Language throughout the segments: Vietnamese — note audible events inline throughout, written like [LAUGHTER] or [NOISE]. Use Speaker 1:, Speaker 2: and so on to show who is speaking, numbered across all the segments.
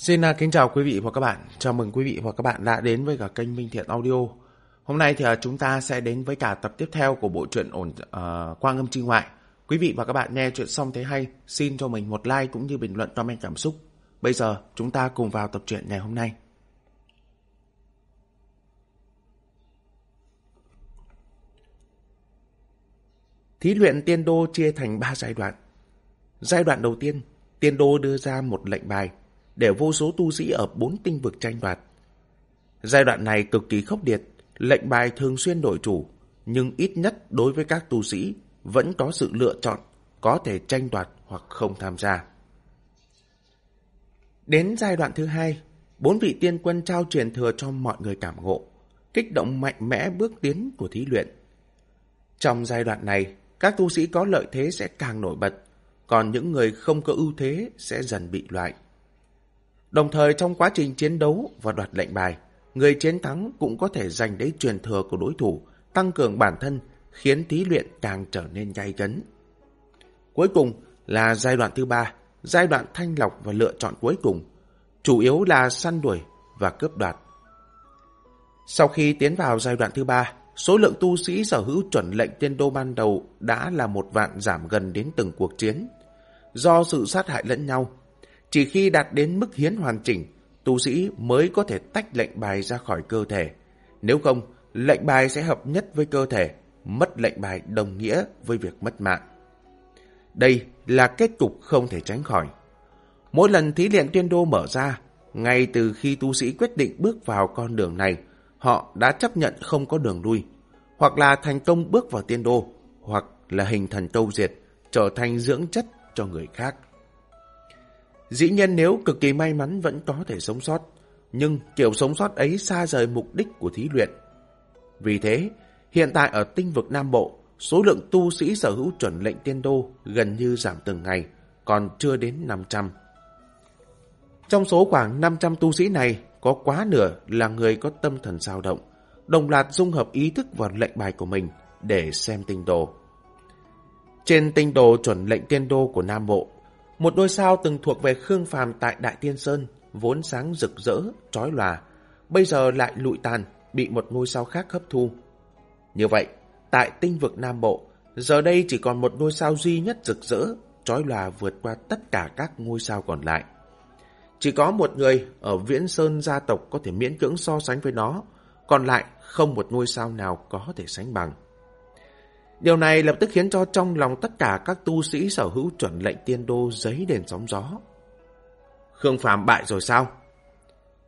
Speaker 1: Xin à, kính chào quý vị và các bạn. Chào mừng quý vị và các bạn đã đến với cả kênh Minh Thiện Audio. Hôm nay thì à, chúng ta sẽ đến với cả tập tiếp theo của bộ truyện ổn uh, Quang âm trinh ngoại. Quý vị và các bạn nghe chuyện xong thấy hay, xin cho mình một like cũng như bình luận comment cảm xúc. Bây giờ chúng ta cùng vào tập truyện ngày hôm nay. Thí luyện tiên đô chia thành 3 giai đoạn. Giai đoạn đầu tiên, tiên đô đưa ra một lệnh bài để vô số tu sĩ ở bốn tinh vực tranh đoạt. Giai đoạn này cực kỳ khốc liệt, lệnh bài thường xuyên đổi chủ, nhưng ít nhất đối với các tu sĩ vẫn có sự lựa chọn, có thể tranh đoạt hoặc không tham gia. Đến giai đoạn thứ hai, bốn vị tiên quân trao truyền thừa cho mọi người cảm ngộ, kích động mạnh mẽ bước tiến của thí luyện. Trong giai đoạn này, các tu sĩ có lợi thế sẽ càng nổi bật, còn những người không có ưu thế sẽ dần bị loại. Đồng thời trong quá trình chiến đấu và đoạt lệnh bài, người chiến thắng cũng có thể giành lấy truyền thừa của đối thủ, tăng cường bản thân, khiến thí luyện càng trở nên gay cấn. Cuối cùng là giai đoạn thứ ba, giai đoạn thanh lọc và lựa chọn cuối cùng, chủ yếu là săn đuổi và cướp đoạt. Sau khi tiến vào giai đoạn thứ ba, số lượng tu sĩ sở hữu chuẩn lệnh tiên đô ban đầu đã là một vạn giảm gần đến từng cuộc chiến. Do sự sát hại lẫn nhau, chỉ khi đạt đến mức hiến hoàn chỉnh, tu sĩ mới có thể tách lệnh bài ra khỏi cơ thể. Nếu không, lệnh bài sẽ hợp nhất với cơ thể, mất lệnh bài đồng nghĩa với việc mất mạng. Đây là kết cục không thể tránh khỏi. Mỗi lần thí luyện tiên đô mở ra, ngay từ khi tu sĩ quyết định bước vào con đường này, họ đã chấp nhận không có đường lui, hoặc là thành công bước vào tiên đô, hoặc là hình thần câu diệt, trở thành dưỡng chất cho người khác. Dĩ nhiên nếu cực kỳ may mắn vẫn có thể sống sót, nhưng kiểu sống sót ấy xa rời mục đích của thí luyện. Vì thế, hiện tại ở tinh vực Nam Bộ, số lượng tu sĩ sở hữu chuẩn lệnh tiên đô gần như giảm từng ngày, còn chưa đến 500. Trong số khoảng 500 tu sĩ này, có quá nửa là người có tâm thần dao động, đồng loạt dung hợp ý thức vào lệnh bài của mình để xem tinh đồ. Trên tinh đồ chuẩn lệnh tiên đô của Nam Bộ, một ngôi sao từng thuộc về Khương Phàm tại Đại Tiên Sơn, vốn sáng rực rỡ, trói lòa, bây giờ lại lụi tàn, bị một ngôi sao khác hấp thu. Như vậy, tại tinh vực Nam Bộ, giờ đây chỉ còn một ngôi sao duy nhất rực rỡ, trói lòa vượt qua tất cả các ngôi sao còn lại. Chỉ có một người ở Viễn Sơn gia tộc có thể miễn cưỡng so sánh với nó, còn lại không một ngôi sao nào có thể sánh bằng. Điều này lập tức khiến cho trong lòng tất cả các tu sĩ sở hữu chuẩn lệnh tiên đô giấy đèn sóng gió. Khương Phàm bại rồi sao?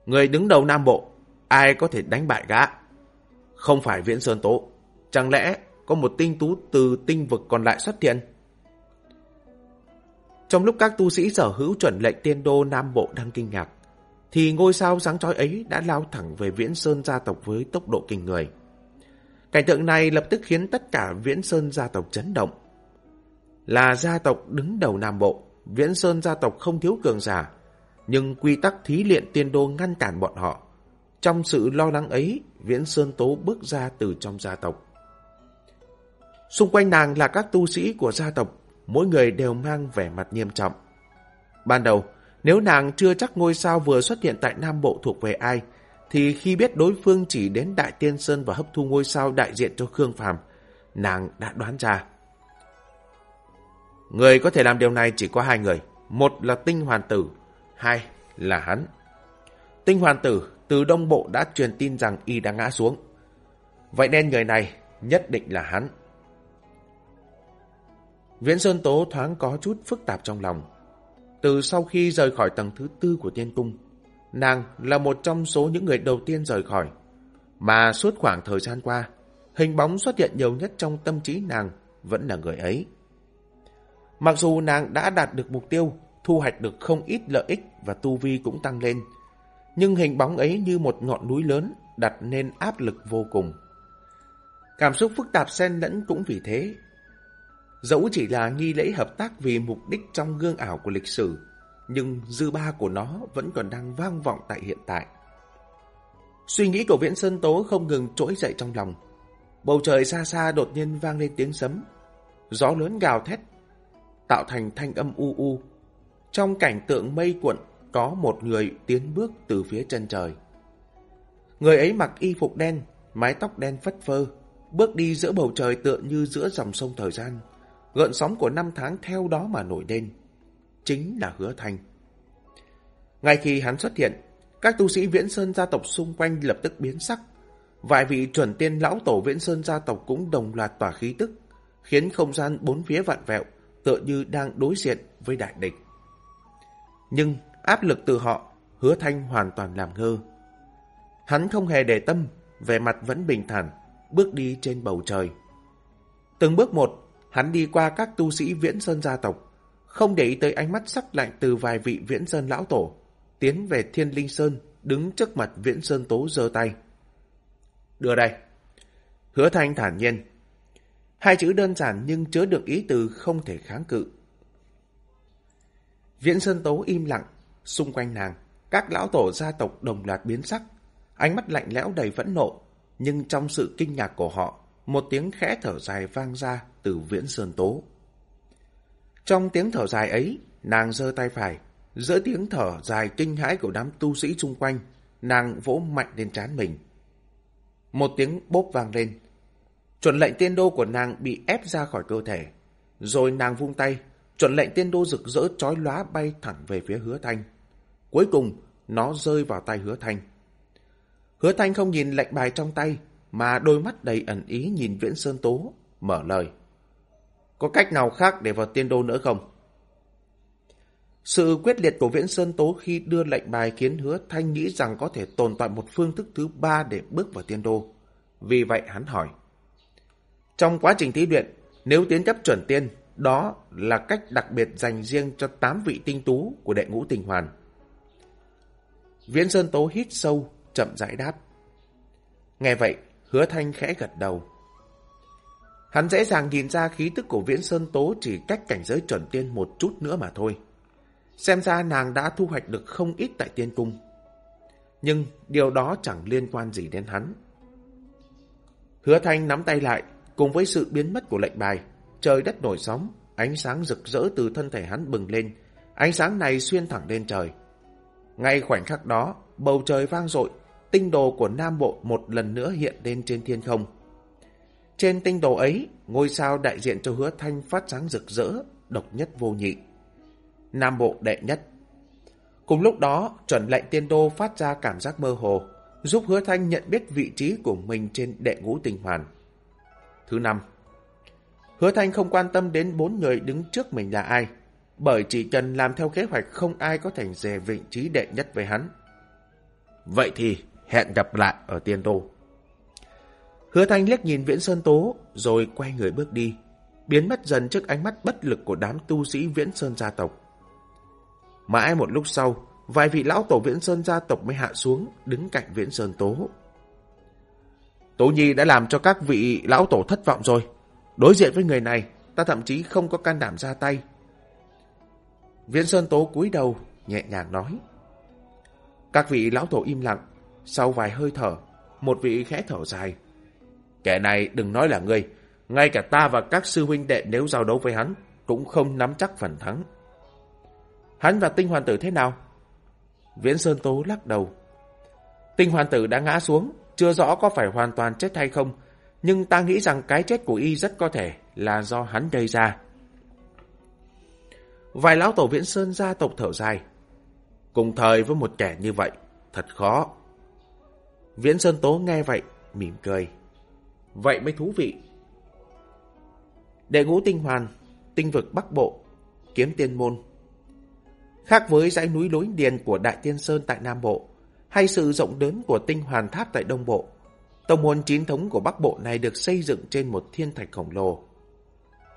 Speaker 1: Người đứng đầu Nam Bộ, ai có thể đánh bại gã? Không phải Viễn Sơn Tố. Chẳng lẽ có một tinh tú từ tinh vực còn lại xuất hiện? Trong lúc các tu sĩ sở hữu chuẩn lệnh tiên đô Nam Bộ đang kinh ngạc, thì ngôi sao sáng chói ấy đã lao thẳng về Viễn Sơn gia tộc với tốc độ kinh người. Cảnh tượng này lập tức khiến tất cả Viễn Sơn gia tộc chấn động. Là gia tộc đứng đầu Nam Bộ, Viễn Sơn gia tộc không thiếu cường giả, nhưng quy tắc thí luyện tiên đô ngăn cản bọn họ. Trong sự lo lắng ấy, Viễn Sơn Tố bước ra từ trong gia tộc. Xung quanh nàng là các tu sĩ của gia tộc, mỗi người đều mang vẻ mặt nghiêm trọng. Ban đầu, nếu nàng chưa chắc ngôi sao vừa xuất hiện tại Nam Bộ thuộc về ai, thì khi biết đối phương chỉ đến Đại Tiên Sơn và hấp thu ngôi sao đại diện cho Khương Phàm, nàng đã đoán ra. Người có thể làm điều này chỉ có hai người, một là Tinh Hoàn Tử, hai là hắn. Tinh Hoàn Tử từ Đông Bộ đã truyền tin rằng y đã ngã xuống. Vậy nên người này nhất định là hắn. Viễn Sơn Tố thoáng có chút phức tạp trong lòng. Từ sau khi rời khỏi tầng thứ tư của tiên cung, nàng là một trong số những người đầu tiên rời khỏi. Mà suốt khoảng thời gian qua, hình bóng xuất hiện nhiều nhất trong tâm trí nàng vẫn là người ấy. Mặc dù nàng đã đạt được mục tiêu, thu hoạch được không ít lợi ích và tu vi cũng tăng lên, nhưng hình bóng ấy như một ngọn núi lớn đặt nên áp lực vô cùng. Cảm xúc phức tạp xen lẫn cũng vì thế. Dẫu chỉ là nghi lễ hợp tác vì mục đích trong gương ảo của lịch sử, nhưng dư ba của nó vẫn còn đang vang vọng tại hiện tại. Suy nghĩ của Viễn Sơn Tố không ngừng trỗi dậy trong lòng. Bầu trời xa xa đột nhiên vang lên tiếng sấm. Gió lớn gào thét, tạo thành thanh âm u u. Trong cảnh tượng mây cuộn, có một người tiến bước từ phía chân trời. Người ấy mặc y phục đen, mái tóc đen phất phơ, bước đi giữa bầu trời tựa như giữa dòng sông thời gian. Gợn sóng của năm tháng theo đó mà nổi lên. Chính là hứa thanh. Ngay khi hắn xuất hiện, các tu sĩ Viễn Sơn gia tộc xung quanh lập tức biến sắc. Vài vị chuẩn tiên lão tổ Viễn Sơn gia tộc cũng đồng loạt tỏa khí tức, khiến không gian bốn phía vặn vẹo, tựa như đang đối diện với đại địch. Nhưng áp lực từ họ, hứa thanh hoàn toàn làm ngơ. Hắn không hề để tâm, vẻ mặt vẫn bình thản, bước đi trên bầu trời. Từng bước một, hắn đi qua các tu sĩ viễn sơn gia tộc, không để ý tới ánh mắt sắc lạnh từ vài vị viễn sơn lão tổ, tiến về thiên linh sơn, đứng trước mặt viễn sơn tố giơ tay. Đưa đây. Hứa thanh thản nhiên. Hai chữ đơn giản nhưng chứa được ý từ không thể kháng cự. Viễn sơn tố im lặng, xung quanh nàng, các lão tổ gia tộc đồng loạt biến sắc, ánh mắt lạnh lẽo đầy phẫn nộ, nhưng trong sự kinh ngạc của họ, một tiếng khẽ thở dài vang ra từ viễn sơn tố. Trong tiếng thở dài ấy, nàng giơ tay phải, giữa tiếng thở dài kinh hãi của đám tu sĩ xung quanh, nàng vỗ mạnh lên trán mình. Một tiếng bốp vang lên. Chuẩn lệnh tiên đô của nàng bị ép ra khỏi cơ thể. Rồi nàng vung tay, chuẩn lệnh tiên đô rực rỡ chói lóa bay thẳng về phía hứa thanh. Cuối cùng, nó rơi vào tay hứa thanh. Hứa thanh không nhìn lệnh bài trong tay, mà đôi mắt đầy ẩn ý nhìn Viễn Sơn Tố, mở lời. Có cách nào khác để vào tiên đô nữa không? Sự quyết liệt của Viễn Sơn Tố khi đưa lệnh bài khiến hứa thanh nghĩ rằng có thể tồn tại một phương thức thứ ba để bước vào tiên đô. Vì vậy hắn hỏi. Trong quá trình thí luyện, nếu tiến chấp chuẩn tiên, đó là cách đặc biệt dành riêng cho 8 vị tinh tú của đệ ngũ tình hoàn. Viễn Sơn Tố hít sâu, chậm rãi đáp. Nghe vậy, hứa thanh khẽ gật đầu. Hắn dễ dàng nhìn ra khí tức của Viễn Sơn Tố chỉ cách cảnh giới chuẩn tiên một chút nữa mà thôi. Xem ra nàng đã thu hoạch được không ít tại tiên cung. Nhưng điều đó chẳng liên quan gì đến hắn. Hứa thanh nắm tay lại, cùng với sự biến mất của lệnh bài, trời đất nổi sóng, ánh sáng rực rỡ từ thân thể hắn bừng lên, ánh sáng này xuyên thẳng lên trời. Ngay khoảnh khắc đó, bầu trời vang dội, tinh đồ của Nam Bộ một lần nữa hiện lên trên thiên không. Trên tinh đồ ấy, ngôi sao đại diện cho hứa thanh phát sáng rực rỡ, độc nhất vô nhị. Nam Bộ đệ nhất. Cùng lúc đó, chuẩn lệnh tiên đô phát ra cảm giác mơ hồ, giúp hứa thanh nhận biết vị trí của mình trên đệ ngũ tinh hoàn. Thứ năm, hứa thanh không quan tâm đến bốn người đứng trước mình là ai, bởi chỉ cần làm theo kế hoạch không ai có thể dè vị trí đệ nhất với hắn. Vậy thì hẹn gặp lại ở tiên đô. Hứa thanh liếc nhìn Viễn Sơn Tố, rồi quay người bước đi, biến mất dần trước ánh mắt bất lực của đám tu sĩ Viễn Sơn gia tộc. Mãi một lúc sau, vài vị lão tổ Viễn Sơn gia tộc mới hạ xuống, đứng cạnh Viễn Sơn Tố. Tố Nhi đã làm cho các vị lão tổ thất vọng rồi. Đối diện với người này, ta thậm chí không có can đảm ra tay. Viễn Sơn Tố cúi đầu, nhẹ nhàng nói. Các vị lão tổ im lặng, sau vài hơi thở, một vị khẽ thở dài. Kẻ này đừng nói là ngươi, ngay cả ta và các sư huynh đệ nếu giao đấu với hắn, cũng không nắm chắc phần thắng. Hắn và tinh hoàn tử thế nào? Viễn Sơn Tố lắc đầu. Tinh hoàn tử đã ngã xuống, chưa rõ có phải hoàn toàn chết hay không, nhưng ta nghĩ rằng cái chết của y rất có thể là do hắn gây ra. Vài lão tổ Viễn Sơn gia tộc thở dài. Cùng thời với một kẻ như vậy, thật khó. Viễn Sơn Tố nghe vậy, mỉm cười. Vậy mới thú vị. Đệ ngũ tinh hoàn, tinh vực Bắc Bộ, kiếm tiên môn. Khác với dãy núi lối điền của Đại Tiên Sơn tại Nam Bộ, hay sự rộng lớn của tinh hoàn tháp tại Đông Bộ, tông môn chính thống của Bắc Bộ này được xây dựng trên một thiên thạch khổng lồ.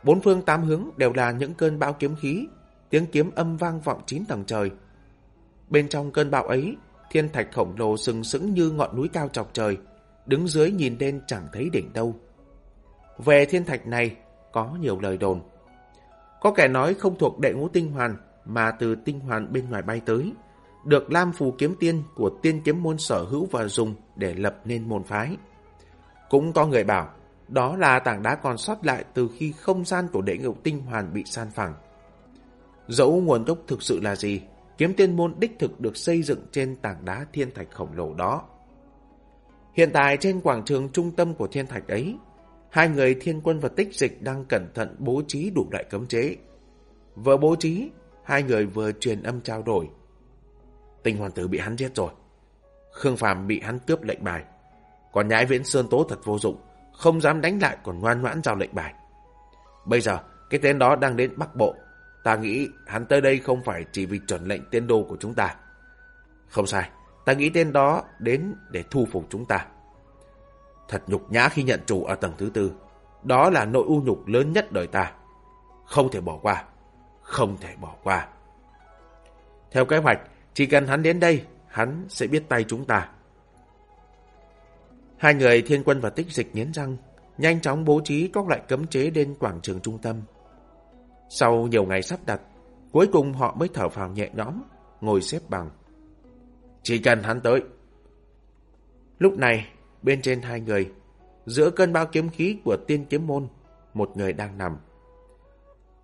Speaker 1: Bốn phương tám hướng đều là những cơn bão kiếm khí, tiếng kiếm âm vang vọng chín tầng trời. Bên trong cơn bão ấy, thiên thạch khổng lồ sừng sững như ngọn núi cao chọc trời, đứng dưới nhìn lên chẳng thấy đỉnh đâu. Về thiên thạch này, có nhiều lời đồn. Có kẻ nói không thuộc đệ ngũ tinh hoàn, mà từ tinh hoàn bên ngoài bay tới, được Lam Phù Kiếm Tiên của tiên kiếm môn sở hữu và dùng để lập nên môn phái. Cũng có người bảo, đó là tảng đá còn sót lại từ khi không gian của đệ ngũ tinh hoàn bị san phẳng. Dẫu nguồn gốc thực sự là gì, kiếm tiên môn đích thực được xây dựng trên tảng đá thiên thạch khổng lồ đó. Hiện tại trên quảng trường trung tâm của thiên thạch ấy, hai người thiên quân và tích dịch đang cẩn thận bố trí đủ loại cấm chế. Vừa bố trí, hai người vừa truyền âm trao đổi. Tinh hoàn tử bị hắn giết rồi. Khương Phàm bị hắn cướp lệnh bài. Còn nhãi viễn sơn tố thật vô dụng, không dám đánh lại còn ngoan ngoãn giao lệnh bài. Bây giờ, cái tên đó đang đến Bắc Bộ. Ta nghĩ hắn tới đây không phải chỉ vì chuẩn lệnh tiên đô của chúng ta. Không sai, ta nghĩ tên đó đến để thu phục chúng ta. Thật nhục nhã khi nhận chủ ở tầng thứ tư. Đó là nỗi u nhục lớn nhất đời ta. Không thể bỏ qua. Không thể bỏ qua. Theo kế hoạch, chỉ cần hắn đến đây, hắn sẽ biết tay chúng ta. Hai người thiên quân và tích dịch nghiến răng, nhanh chóng bố trí các loại cấm chế đến quảng trường trung tâm. Sau nhiều ngày sắp đặt, cuối cùng họ mới thở phào nhẹ nhõm, ngồi xếp bằng. Chỉ cần hắn tới. Lúc này, bên trên hai người, giữa cơn bão kiếm khí của tiên kiếm môn, một người đang nằm.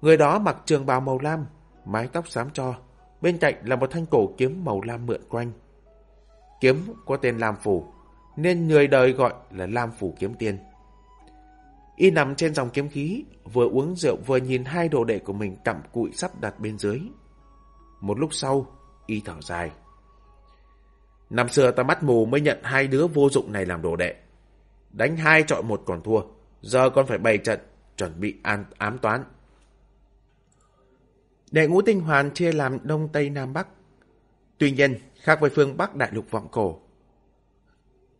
Speaker 1: Người đó mặc trường bào màu lam, mái tóc xám cho, bên cạnh là một thanh cổ kiếm màu lam mượn quanh. Kiếm có tên Lam Phủ, nên người đời gọi là Lam Phủ Kiếm Tiên. Y nằm trên dòng kiếm khí, vừa uống rượu vừa nhìn hai đồ đệ của mình cặm cụi sắp đặt bên dưới. Một lúc sau, Y thở dài. Năm xưa ta mắt mù mới nhận hai đứa vô dụng này làm đồ đệ. Đánh hai chọi một còn thua, giờ con phải bày trận, chuẩn bị an ám toán. Đệ ngũ tinh hoàn chia làm Đông Tây Nam Bắc. Tuy nhiên, khác với phương Bắc đại lục vọng cổ.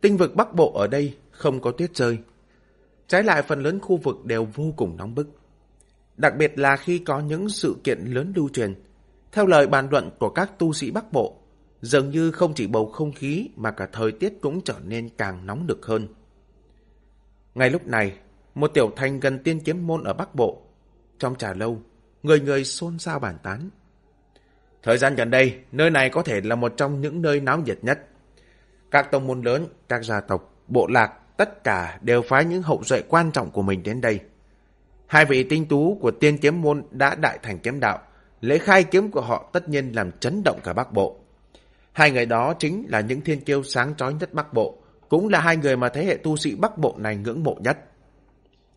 Speaker 1: Tinh vực Bắc Bộ ở đây không có tuyết rơi. Trái lại phần lớn khu vực đều vô cùng nóng bức. Đặc biệt là khi có những sự kiện lớn lưu truyền. Theo lời bàn luận của các tu sĩ Bắc Bộ, dường như không chỉ bầu không khí mà cả thời tiết cũng trở nên càng nóng được hơn. Ngay lúc này, một tiểu thành gần tiên kiếm môn ở Bắc Bộ, trong trà lâu, người người xôn xao bàn tán. Thời gian gần đây, nơi này có thể là một trong những nơi náo nhiệt nhất. Các tông môn lớn, các gia tộc, bộ lạc, tất cả đều phái những hậu duệ quan trọng của mình đến đây. Hai vị tinh tú của tiên kiếm môn đã đại thành kiếm đạo, lễ khai kiếm của họ tất nhiên làm chấn động cả Bắc Bộ. Hai người đó chính là những thiên kiêu sáng chói nhất Bắc Bộ, cũng là hai người mà thế hệ tu sĩ Bắc Bộ này ngưỡng mộ nhất.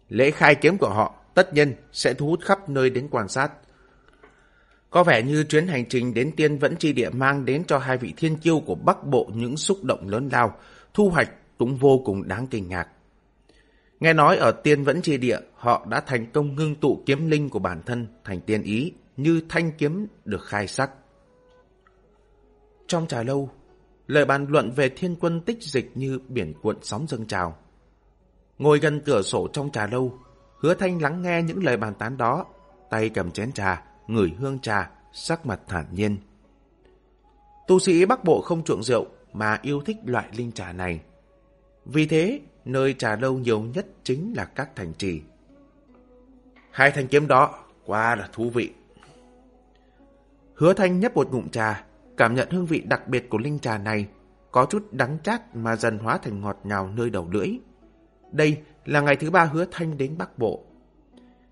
Speaker 1: Lễ khai kiếm của họ tất nhiên sẽ thu hút khắp nơi đến quan sát. Có vẻ như chuyến hành trình đến tiên vẫn chi địa mang đến cho hai vị thiên kiêu của Bắc Bộ những xúc động lớn lao, thu hoạch cũng vô cùng đáng kinh ngạc. Nghe nói ở tiên vẫn chi địa, họ đã thành công ngưng tụ kiếm linh của bản thân thành tiên ý, như thanh kiếm được khai sắc. Trong trà lâu, lời bàn luận về thiên quân tích dịch như biển cuộn sóng dâng trào. Ngồi gần cửa sổ trong trà lâu, hứa thanh lắng nghe những lời bàn tán đó, tay cầm chén trà, ngửi hương trà, sắc mặt thản nhiên. Tu sĩ Bắc Bộ không chuộng rượu mà yêu thích loại linh trà này. Vì thế, nơi trà lâu nhiều nhất chính là các thành trì. Hai thanh kiếm đó, quá là thú vị. Hứa thanh nhấp một ngụm trà, cảm nhận hương vị đặc biệt của linh trà này, có chút đắng chát mà dần hóa thành ngọt ngào nơi đầu lưỡi. Đây là ngày thứ ba hứa thanh đến Bắc Bộ.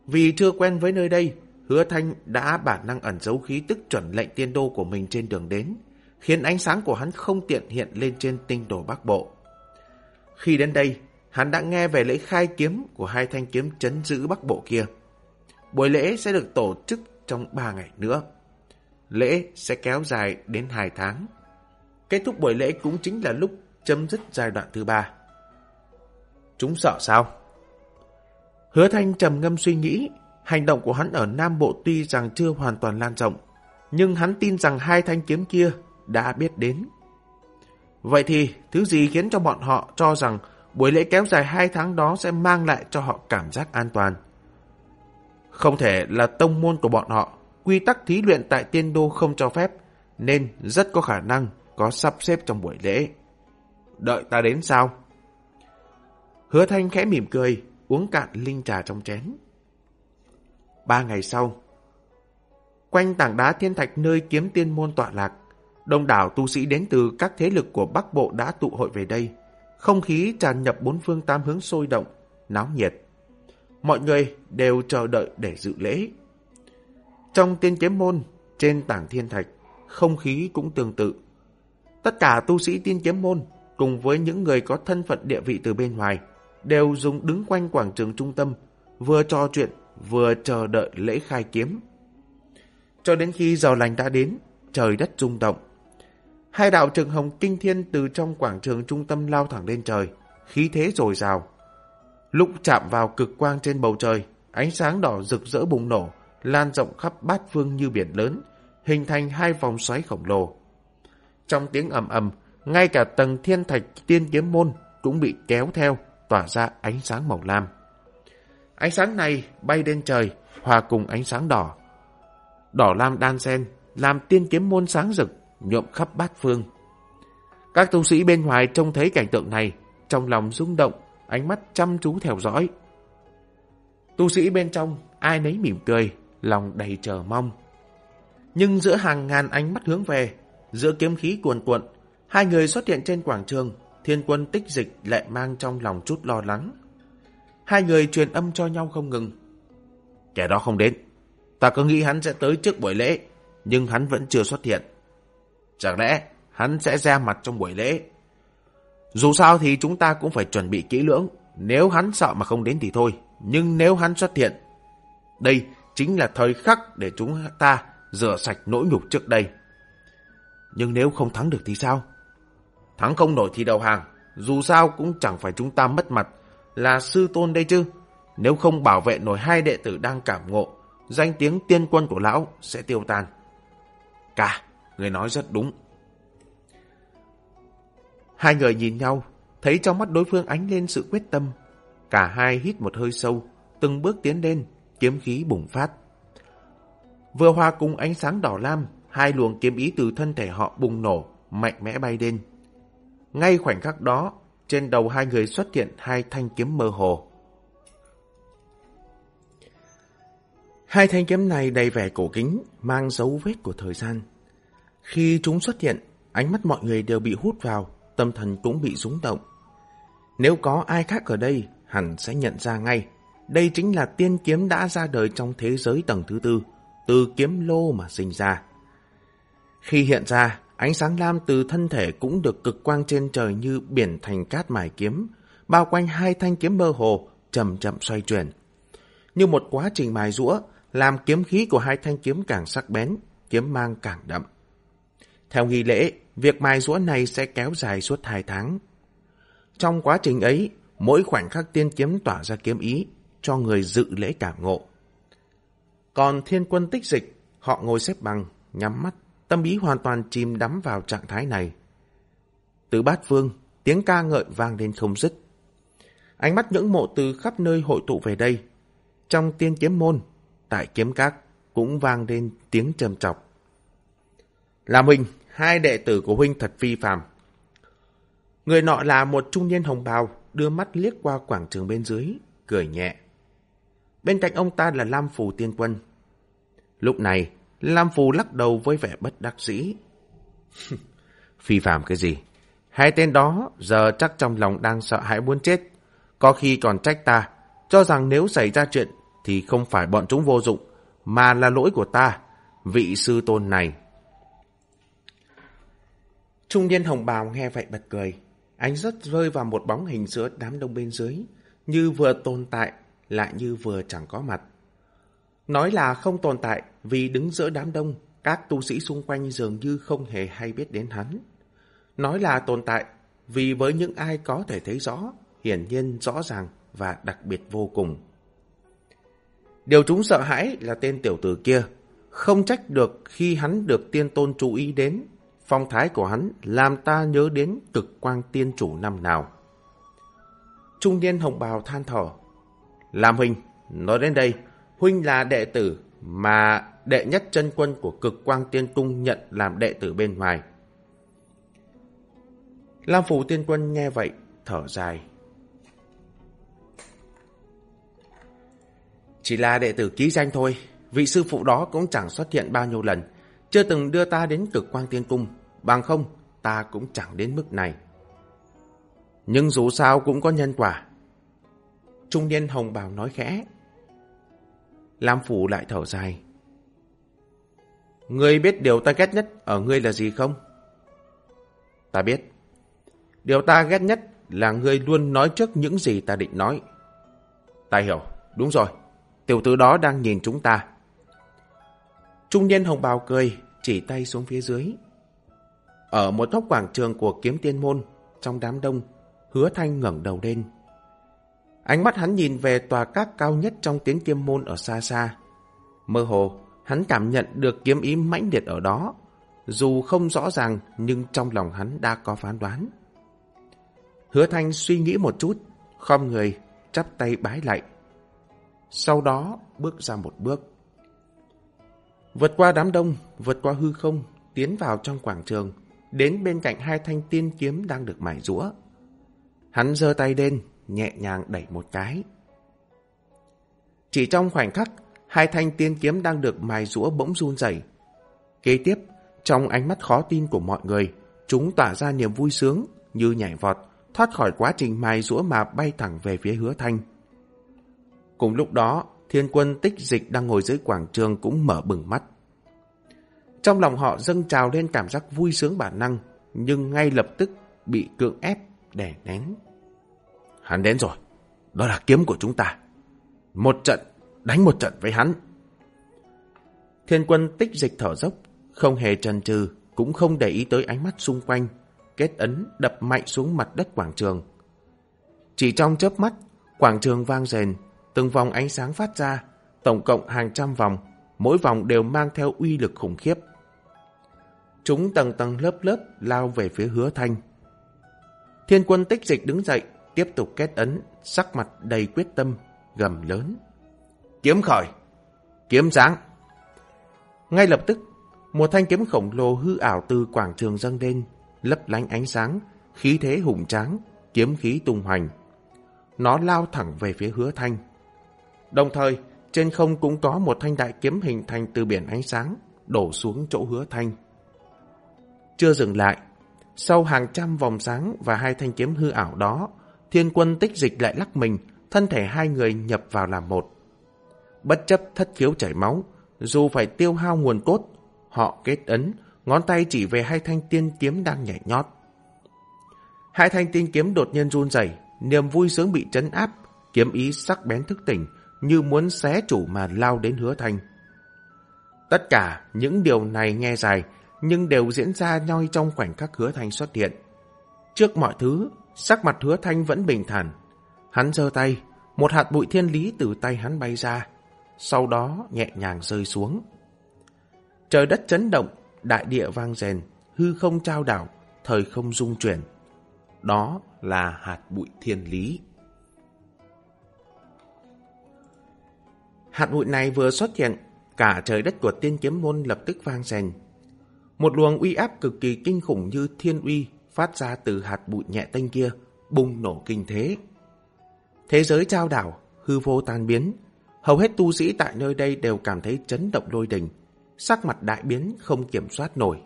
Speaker 1: Vì chưa quen với nơi đây, hứa thanh đã bản năng ẩn giấu khí tức chuẩn lệnh tiên đô của mình trên đường đến, khiến ánh sáng của hắn không tiện hiện lên trên tinh đồ Bắc Bộ. Khi đến đây, hắn đã nghe về lễ khai kiếm của hai thanh kiếm chấn giữ Bắc Bộ kia. Buổi lễ sẽ được tổ chức trong ba ngày nữa. Lễ sẽ kéo dài đến hai tháng. Kết thúc buổi lễ cũng chính là lúc chấm dứt giai đoạn thứ ba. Chúng sợ sao? Hứa Thanh trầm ngâm suy nghĩ, hành động của hắn ở Nam Bộ tuy rằng chưa hoàn toàn lan rộng, nhưng hắn tin rằng hai thanh kiếm kia đã biết đến. Vậy thì, thứ gì khiến cho bọn họ cho rằng buổi lễ kéo dài hai tháng đó sẽ mang lại cho họ cảm giác an toàn? Không thể là tông môn của bọn họ, quy tắc thí luyện tại tiên đô không cho phép, nên rất có khả năng có sắp xếp trong buổi lễ. Đợi ta đến sao? Hứa Thanh khẽ mỉm cười, uống cạn linh trà trong chén. Ba ngày sau, quanh tảng đá thiên thạch nơi kiếm tiên môn tọa lạc, đông đảo tu sĩ đến từ các thế lực của Bắc Bộ đã tụ hội về đây. Không khí tràn nhập bốn phương tám hướng sôi động, náo nhiệt. Mọi người đều chờ đợi để dự lễ. Trong tiên kiếm môn, trên tảng thiên thạch, không khí cũng tương tự. Tất cả tu sĩ tiên kiếm môn, cùng với những người có thân phận địa vị từ bên ngoài, đều dùng đứng quanh quảng trường trung tâm, vừa trò chuyện, vừa chờ đợi lễ khai kiếm. Cho đến khi giờ lành đã đến, trời đất rung động. Hai đạo trường hồng kinh thiên từ trong quảng trường trung tâm lao thẳng lên trời, khí thế dồi dào. Lúc chạm vào cực quang trên bầu trời, ánh sáng đỏ rực rỡ bùng nổ, lan rộng khắp bát phương như biển lớn, hình thành hai vòng xoáy khổng lồ. Trong tiếng ầm ầm, ngay cả tầng thiên thạch tiên kiếm môn cũng bị kéo theo, tỏa ra ánh sáng màu lam. Ánh sáng này bay lên trời, hòa cùng ánh sáng đỏ. Đỏ lam đan xen, làm tiên kiếm môn sáng rực, nhuộm khắp bát phương. Các tu sĩ bên ngoài trông thấy cảnh tượng này, trong lòng rung động, ánh mắt chăm chú theo dõi. Tu sĩ bên trong, ai nấy mỉm cười, lòng đầy chờ mong. Nhưng giữa hàng ngàn ánh mắt hướng về, giữa kiếm khí cuồn cuộn, hai người xuất hiện trên quảng trường, thiên quân tích dịch lại mang trong lòng chút lo lắng. Hai người truyền âm cho nhau không ngừng. Kẻ đó không đến. Ta cứ nghĩ hắn sẽ tới trước buổi lễ, nhưng hắn vẫn chưa xuất hiện. Chẳng lẽ hắn sẽ ra mặt trong buổi lễ? Dù sao thì chúng ta cũng phải chuẩn bị kỹ lưỡng. Nếu hắn sợ mà không đến thì thôi. Nhưng nếu hắn xuất hiện, đây chính là thời khắc để chúng ta rửa sạch nỗi nhục trước đây. Nhưng nếu không thắng được thì sao? Thắng không nổi thì đầu hàng. Dù sao cũng chẳng phải chúng ta mất mặt. Là sư tôn đây chứ. Nếu không bảo vệ nổi hai đệ tử đang cảm ngộ, danh tiếng tiên quân của lão sẽ tiêu tan. Cả, người nói rất đúng. Hai người nhìn nhau, thấy trong mắt đối phương ánh lên sự quyết tâm. Cả hai hít một hơi sâu, từng bước tiến lên, kiếm khí bùng phát. Vừa hòa cùng ánh sáng đỏ lam, hai luồng kiếm ý từ thân thể họ bùng nổ, mạnh mẽ bay lên. Ngay khoảnh khắc đó, trên đầu hai người xuất hiện hai thanh kiếm mơ hồ. Hai thanh kiếm này đầy vẻ cổ kính, mang dấu vết của thời gian. Khi chúng xuất hiện, ánh mắt mọi người đều bị hút vào, tâm thần cũng bị rúng động. Nếu có ai khác ở đây, hẳn sẽ nhận ra ngay. Đây chính là tiên kiếm đã ra đời trong thế giới tầng thứ tư, từ kiếm lô mà sinh ra. Khi hiện ra, ánh sáng lam từ thân thể cũng được cực quang trên trời như biển thành cát mài kiếm, bao quanh hai thanh kiếm mơ hồ, chậm chậm xoay chuyển. Như một quá trình mài rũa, làm kiếm khí của hai thanh kiếm càng sắc bén, kiếm mang càng đậm. Theo nghi lễ, việc mài rũa này sẽ kéo dài suốt hai tháng. Trong quá trình ấy, mỗi khoảnh khắc tiên kiếm tỏa ra kiếm ý, cho người dự lễ cảm ngộ. Còn thiên quân tích dịch, họ ngồi xếp bằng, nhắm mắt, tâm ý hoàn toàn chìm đắm vào trạng thái này. Từ bát vương, tiếng ca ngợi vang lên không dứt. Ánh mắt những mộ từ khắp nơi hội tụ về đây. Trong tiên kiếm môn, tại kiếm các, cũng vang lên tiếng trầm trọc. Là huynh, hai đệ tử của huynh thật phi phàm. Người nọ là một trung niên hồng bào, đưa mắt liếc qua quảng trường bên dưới, cười nhẹ. Bên cạnh ông ta là Lam Phù Tiên Quân. Lúc này, Lam Phù lắc đầu với vẻ bất đắc dĩ. [LAUGHS] Phi phạm cái gì? Hai tên đó giờ chắc trong lòng đang sợ hãi muốn chết. Có khi còn trách ta, cho rằng nếu xảy ra chuyện thì không phải bọn chúng vô dụng, mà là lỗi của ta, vị sư tôn này. Trung niên hồng bào nghe vậy bật cười. Ánh rất rơi vào một bóng hình giữa đám đông bên dưới, như vừa tồn tại, lại như vừa chẳng có mặt. Nói là không tồn tại vì đứng giữa đám đông, các tu sĩ xung quanh dường như không hề hay biết đến hắn. Nói là tồn tại vì với những ai có thể thấy rõ, hiển nhiên rõ ràng và đặc biệt vô cùng. Điều chúng sợ hãi là tên tiểu tử kia. Không trách được khi hắn được tiên tôn chú ý đến. Phong thái của hắn làm ta nhớ đến cực quang tiên chủ năm nào. Trung niên hồng bào than thở. Làm huynh, nói đến đây, huynh là đệ tử mà đệ nhất chân quân của cực quang tiên cung nhận làm đệ tử bên ngoài. Lam Phủ tiên quân nghe vậy, thở dài. Chỉ là đệ tử ký danh thôi, vị sư phụ đó cũng chẳng xuất hiện bao nhiêu lần, chưa từng đưa ta đến cực quang tiên cung, bằng không ta cũng chẳng đến mức này. Nhưng dù sao cũng có nhân quả. Trung niên hồng bào nói khẽ. Lam Phủ lại thở dài. Ngươi biết điều ta ghét nhất ở ngươi là gì không? Ta biết. Điều ta ghét nhất là ngươi luôn nói trước những gì ta định nói. Ta hiểu, đúng rồi. Tiểu tử đó đang nhìn chúng ta. Trung niên hồng bào cười, chỉ tay xuống phía dưới. Ở một góc quảng trường của kiếm tiên môn, trong đám đông, hứa thanh ngẩng đầu lên. Ánh mắt hắn nhìn về tòa các cao nhất trong tiếng kiếm môn ở xa xa. Mơ hồ, hắn cảm nhận được kiếm ý mãnh liệt ở đó. Dù không rõ ràng, nhưng trong lòng hắn đã có phán đoán. Hứa thanh suy nghĩ một chút, khom người, chắp tay bái lại. Sau đó, bước ra một bước. Vượt qua đám đông, vượt qua hư không, tiến vào trong quảng trường, đến bên cạnh hai thanh tiên kiếm đang được mải rũa. Hắn giơ tay lên, nhẹ nhàng đẩy một cái. Chỉ trong khoảnh khắc, hai thanh tiên kiếm đang được mài rũa bỗng run rẩy. Kế tiếp, trong ánh mắt khó tin của mọi người, chúng tỏa ra niềm vui sướng như nhảy vọt, thoát khỏi quá trình mài rũa mà bay thẳng về phía hứa thanh. Cùng lúc đó, thiên quân tích dịch đang ngồi dưới quảng trường cũng mở bừng mắt. Trong lòng họ dâng trào lên cảm giác vui sướng bản năng, nhưng ngay lập tức bị cưỡng ép, đè nén. Hắn đến rồi, đó là kiếm của chúng ta. Một trận, đánh một trận với hắn. Thiên quân tích dịch thở dốc, không hề chần chừ, cũng không để ý tới ánh mắt xung quanh, kết ấn đập mạnh xuống mặt đất quảng trường. Chỉ trong chớp mắt, quảng trường vang rền, từng vòng ánh sáng phát ra, tổng cộng hàng trăm vòng, mỗi vòng đều mang theo uy lực khủng khiếp. Chúng tầng tầng lớp lớp lao về phía hứa thanh. Thiên quân tích dịch đứng dậy, tiếp tục kết ấn, sắc mặt đầy quyết tâm, gầm lớn. Kiếm khởi! Kiếm sáng! Ngay lập tức, một thanh kiếm khổng lồ hư ảo từ quảng trường dâng lên, lấp lánh ánh sáng, khí thế hùng tráng, kiếm khí tung hoành. Nó lao thẳng về phía hứa thanh. Đồng thời, trên không cũng có một thanh đại kiếm hình thành từ biển ánh sáng, đổ xuống chỗ hứa thanh. Chưa dừng lại, sau hàng trăm vòng sáng và hai thanh kiếm hư ảo đó, thiên quân tích dịch lại lắc mình, thân thể hai người nhập vào làm một. Bất chấp thất khiếu chảy máu, dù phải tiêu hao nguồn cốt, họ kết ấn, ngón tay chỉ về hai thanh tiên kiếm đang nhảy nhót. Hai thanh tiên kiếm đột nhiên run rẩy, niềm vui sướng bị trấn áp, kiếm ý sắc bén thức tỉnh, như muốn xé chủ mà lao đến hứa thanh. Tất cả những điều này nghe dài, nhưng đều diễn ra nhoi trong khoảnh khắc hứa thanh xuất hiện. Trước mọi thứ, sắc mặt hứa thanh vẫn bình thản. Hắn giơ tay, một hạt bụi thiên lý từ tay hắn bay ra, sau đó nhẹ nhàng rơi xuống. Trời đất chấn động, đại địa vang rèn, hư không trao đảo, thời không dung chuyển. Đó là hạt bụi thiên lý. Hạt bụi này vừa xuất hiện, cả trời đất của tiên kiếm môn lập tức vang rèn. Một luồng uy áp cực kỳ kinh khủng như thiên uy phát ra từ hạt bụi nhẹ tênh kia, bùng nổ kinh thế. Thế giới trao đảo, hư vô tan biến, hầu hết tu sĩ tại nơi đây đều cảm thấy chấn động lôi đình, sắc mặt đại biến không kiểm soát nổi.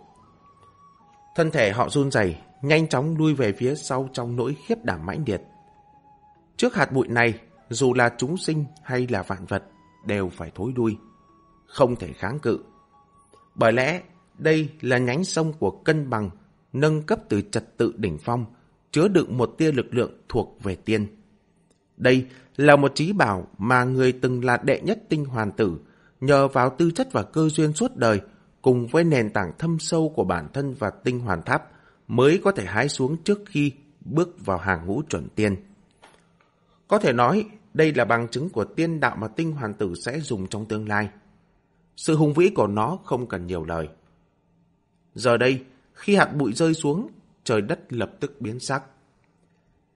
Speaker 1: Thân thể họ run rẩy, nhanh chóng lui về phía sau trong nỗi khiếp đảm mãnh liệt. Trước hạt bụi này, dù là chúng sinh hay là vạn vật, đều phải thối đuôi, không thể kháng cự. Bởi lẽ, đây là nhánh sông của cân bằng, nâng cấp từ trật tự đỉnh phong, chứa đựng một tia lực lượng thuộc về tiên. Đây là một trí bảo mà người từng là đệ nhất tinh hoàn tử, nhờ vào tư chất và cơ duyên suốt đời, cùng với nền tảng thâm sâu của bản thân và tinh hoàn tháp, mới có thể hái xuống trước khi bước vào hàng ngũ chuẩn tiên. Có thể nói, đây là bằng chứng của tiên đạo mà tinh hoàn tử sẽ dùng trong tương lai. Sự hùng vĩ của nó không cần nhiều lời. Giờ đây, khi hạt bụi rơi xuống, trời đất lập tức biến sắc.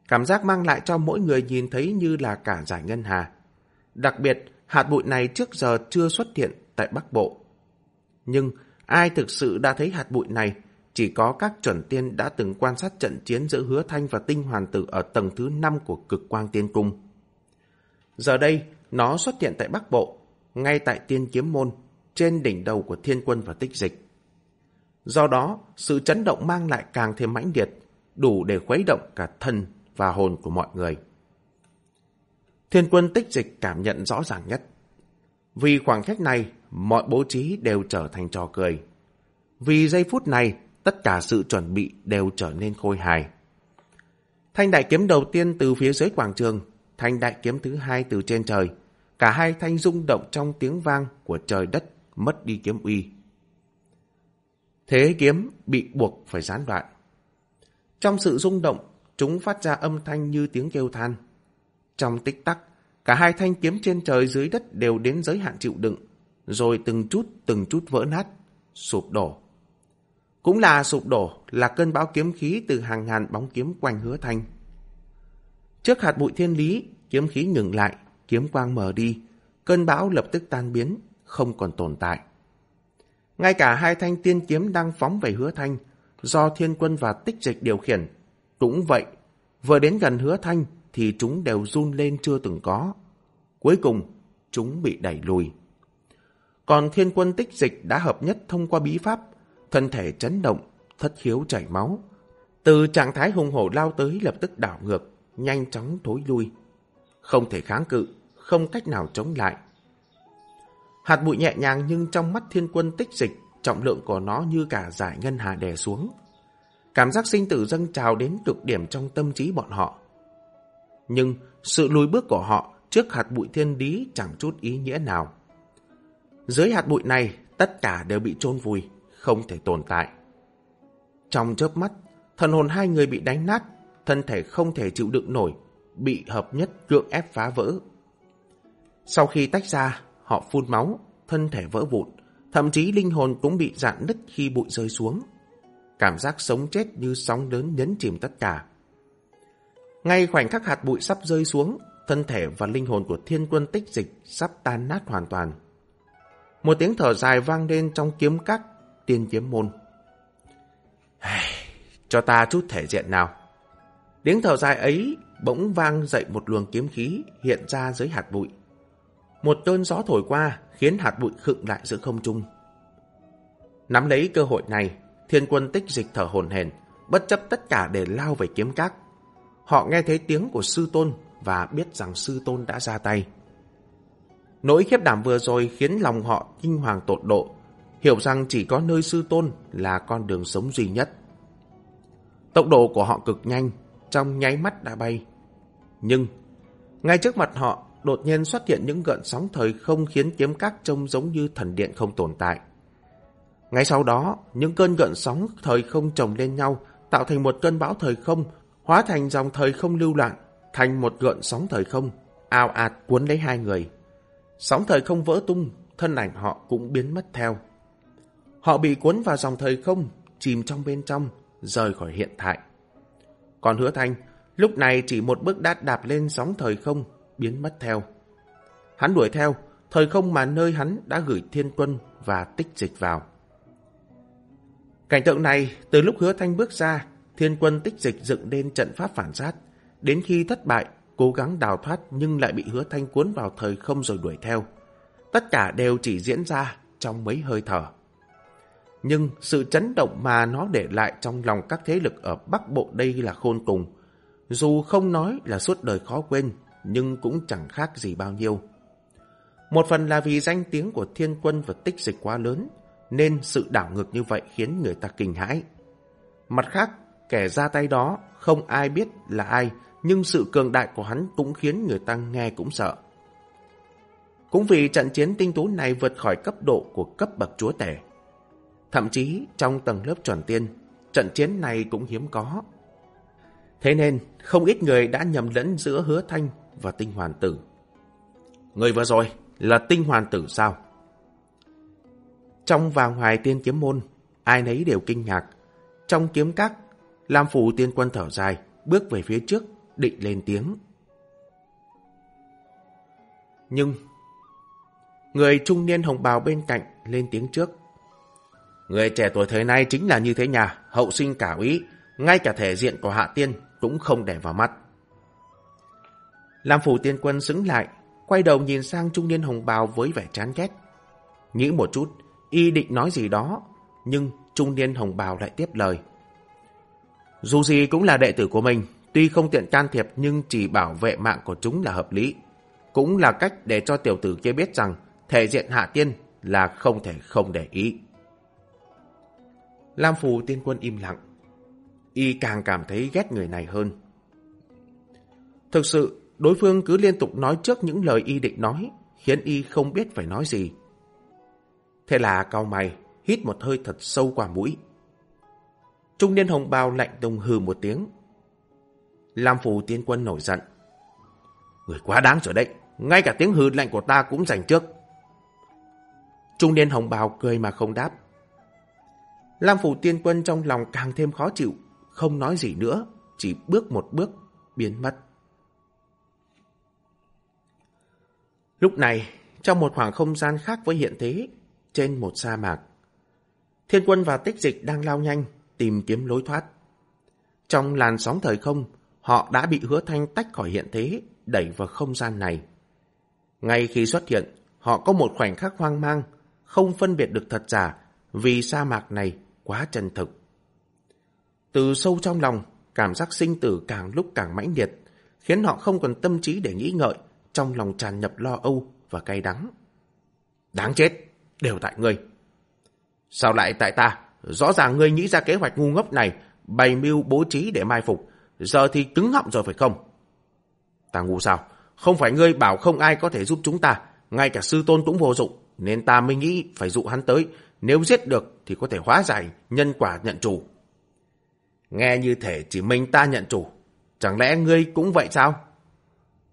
Speaker 1: Cảm giác mang lại cho mỗi người nhìn thấy như là cả giải ngân hà. Đặc biệt, hạt bụi này trước giờ chưa xuất hiện tại Bắc Bộ. Nhưng ai thực sự đã thấy hạt bụi này chỉ có các chuẩn tiên đã từng quan sát trận chiến giữa hứa thanh và tinh hoàn tử ở tầng thứ 5 của cực quang tiên cung. Giờ đây, nó xuất hiện tại Bắc Bộ, ngay tại tiên kiếm môn, trên đỉnh đầu của thiên quân và tích dịch. Do đó, sự chấn động mang lại càng thêm mãnh liệt, đủ để khuấy động cả thân và hồn của mọi người. Thiên quân tích dịch cảm nhận rõ ràng nhất. Vì khoảng cách này mọi bố trí đều trở thành trò cười. Vì giây phút này, tất cả sự chuẩn bị đều trở nên khôi hài. Thanh đại kiếm đầu tiên từ phía dưới quảng trường, thanh đại kiếm thứ hai từ trên trời. Cả hai thanh rung động trong tiếng vang của trời đất, mất đi kiếm uy. Thế kiếm bị buộc phải gián đoạn. Trong sự rung động, chúng phát ra âm thanh như tiếng kêu than. Trong tích tắc, cả hai thanh kiếm trên trời dưới đất đều đến giới hạn chịu đựng, rồi từng chút từng chút vỡ nát, sụp đổ. Cũng là sụp đổ là cơn bão kiếm khí từ hàng ngàn bóng kiếm quanh hứa thanh. Trước hạt bụi thiên lý, kiếm khí ngừng lại, kiếm quang mở đi, cơn bão lập tức tan biến, không còn tồn tại. Ngay cả hai thanh tiên kiếm đang phóng về hứa thanh, do thiên quân và tích dịch điều khiển. Cũng vậy, vừa đến gần hứa thanh thì chúng đều run lên chưa từng có. Cuối cùng, chúng bị đẩy lùi. Còn thiên quân tích dịch đã hợp nhất thông qua bí pháp, thân thể chấn động, thất khiếu chảy máu. Từ trạng thái hùng hổ lao tới lập tức đảo ngược, nhanh chóng thối lui. Không thể kháng cự, không cách nào chống lại. Hạt bụi nhẹ nhàng nhưng trong mắt thiên quân tích dịch, trọng lượng của nó như cả giải ngân hà đè xuống. Cảm giác sinh tử dâng trào đến cực điểm trong tâm trí bọn họ. Nhưng sự lùi bước của họ trước hạt bụi thiên lý chẳng chút ý nghĩa nào. Dưới hạt bụi này, tất cả đều bị chôn vùi, không thể tồn tại. Trong chớp mắt, thần hồn hai người bị đánh nát, thân thể không thể chịu đựng nổi, bị hợp nhất cưỡng ép phá vỡ. Sau khi tách ra, họ phun máu, thân thể vỡ vụn, thậm chí linh hồn cũng bị dạn nứt khi bụi rơi xuống. Cảm giác sống chết như sóng lớn nhấn chìm tất cả. Ngay khoảnh khắc hạt bụi sắp rơi xuống, thân thể và linh hồn của thiên quân tích dịch sắp tan nát hoàn toàn. Một tiếng thở dài vang lên trong kiếm các tiên kiếm môn. Cho ta chút thể diện nào. Tiếng thở dài ấy bỗng vang dậy một luồng kiếm khí hiện ra dưới hạt bụi. Một cơn gió thổi qua khiến hạt bụi khựng lại giữa không trung. Nắm lấy cơ hội này, thiên quân tích dịch thở hồn hển, bất chấp tất cả để lao về kiếm các. Họ nghe thấy tiếng của sư tôn và biết rằng sư tôn đã ra tay. Nỗi khiếp đảm vừa rồi khiến lòng họ kinh hoàng tột độ, hiểu rằng chỉ có nơi sư tôn là con đường sống duy nhất. Tốc độ của họ cực nhanh, trong nháy mắt đã bay. Nhưng, ngay trước mặt họ, đột nhiên xuất hiện những gợn sóng thời không khiến kiếm các trông giống như thần điện không tồn tại. Ngay sau đó, những cơn gợn sóng thời không chồng lên nhau, tạo thành một cơn bão thời không, hóa thành dòng thời không lưu loạn, thành một gợn sóng thời không, ao ạt cuốn lấy hai người. Sóng thời không vỡ tung, thân ảnh họ cũng biến mất theo. Họ bị cuốn vào dòng thời không, chìm trong bên trong, rời khỏi hiện tại. Còn hứa thanh, lúc này chỉ một bước đát đạp lên sóng thời không, biến mất theo. Hắn đuổi theo, thời không mà nơi hắn đã gửi thiên quân và tích dịch vào. Cảnh tượng này, từ lúc hứa thanh bước ra, thiên quân tích dịch dựng lên trận pháp phản sát. Đến khi thất bại, cố gắng đào thoát nhưng lại bị hứa thanh cuốn vào thời không rồi đuổi theo. Tất cả đều chỉ diễn ra trong mấy hơi thở. Nhưng sự chấn động mà nó để lại trong lòng các thế lực ở Bắc Bộ đây là khôn cùng. Dù không nói là suốt đời khó quên, nhưng cũng chẳng khác gì bao nhiêu. Một phần là vì danh tiếng của thiên quân và tích dịch quá lớn, nên sự đảo ngược như vậy khiến người ta kinh hãi. Mặt khác, kẻ ra tay đó không ai biết là ai, nhưng sự cường đại của hắn cũng khiến người ta nghe cũng sợ. Cũng vì trận chiến tinh tú này vượt khỏi cấp độ của cấp bậc chúa tể. Thậm chí trong tầng lớp chuẩn tiên, trận chiến này cũng hiếm có. Thế nên, không ít người đã nhầm lẫn giữa hứa thanh và tinh hoàn tử. Người vừa rồi là tinh hoàn tử sao? Trong vàng hoài tiên kiếm môn, ai nấy đều kinh ngạc. Trong kiếm các, Lam Phủ tiên quân thở dài, bước về phía trước, định lên tiếng. Nhưng, người trung niên hồng bào bên cạnh lên tiếng trước. Người trẻ tuổi thời nay chính là như thế nhà, hậu sinh cả ý, ngay cả thể diện của hạ tiên cũng không để vào mắt. Lam phủ tiên quân xứng lại, quay đầu nhìn sang trung niên hồng bào với vẻ chán ghét. Nghĩ một chút, y định nói gì đó, nhưng trung niên hồng bào lại tiếp lời. Dù gì cũng là đệ tử của mình, tuy không tiện can thiệp nhưng chỉ bảo vệ mạng của chúng là hợp lý. Cũng là cách để cho tiểu tử kia biết rằng thể diện hạ tiên là không thể không để ý. Lam Phù tiên quân im lặng. Y càng cảm thấy ghét người này hơn. Thực sự, đối phương cứ liên tục nói trước những lời Y định nói, khiến Y không biết phải nói gì. Thế là cao mày, hít một hơi thật sâu qua mũi. Trung niên hồng bào lạnh đồng hừ một tiếng. Lam Phù tiên quân nổi giận. Người quá đáng rồi đấy, ngay cả tiếng hừ lạnh của ta cũng giành trước. Trung niên hồng bào cười mà không đáp. Lam Phủ tiên quân trong lòng càng thêm khó chịu, không nói gì nữa, chỉ bước một bước, biến mất. Lúc này, trong một khoảng không gian khác với hiện thế, trên một sa mạc, thiên quân và tích dịch đang lao nhanh, tìm kiếm lối thoát. Trong làn sóng thời không, họ đã bị hứa thanh tách khỏi hiện thế, đẩy vào không gian này. Ngay khi xuất hiện, họ có một khoảnh khắc hoang mang, không phân biệt được thật giả, vì sa mạc này quá chân thực. Từ sâu trong lòng, cảm giác sinh tử càng lúc càng mãnh liệt, khiến họ không còn tâm trí để nghĩ ngợi, trong lòng tràn nhập lo âu và cay đắng. Đáng chết, đều tại ngươi. Sao lại tại ta? Rõ ràng ngươi nghĩ ra kế hoạch ngu ngốc này, bày mưu bố trí để mai phục, giờ thì cứng họng rồi phải không? Ta ngu sao? Không phải ngươi bảo không ai có thể giúp chúng ta, ngay cả sư tôn cũng vô dụng, nên ta mới nghĩ phải dụ hắn tới, nếu giết được thì có thể hóa giải nhân quả nhận chủ. Nghe như thể chỉ mình ta nhận chủ. Chẳng lẽ ngươi cũng vậy sao?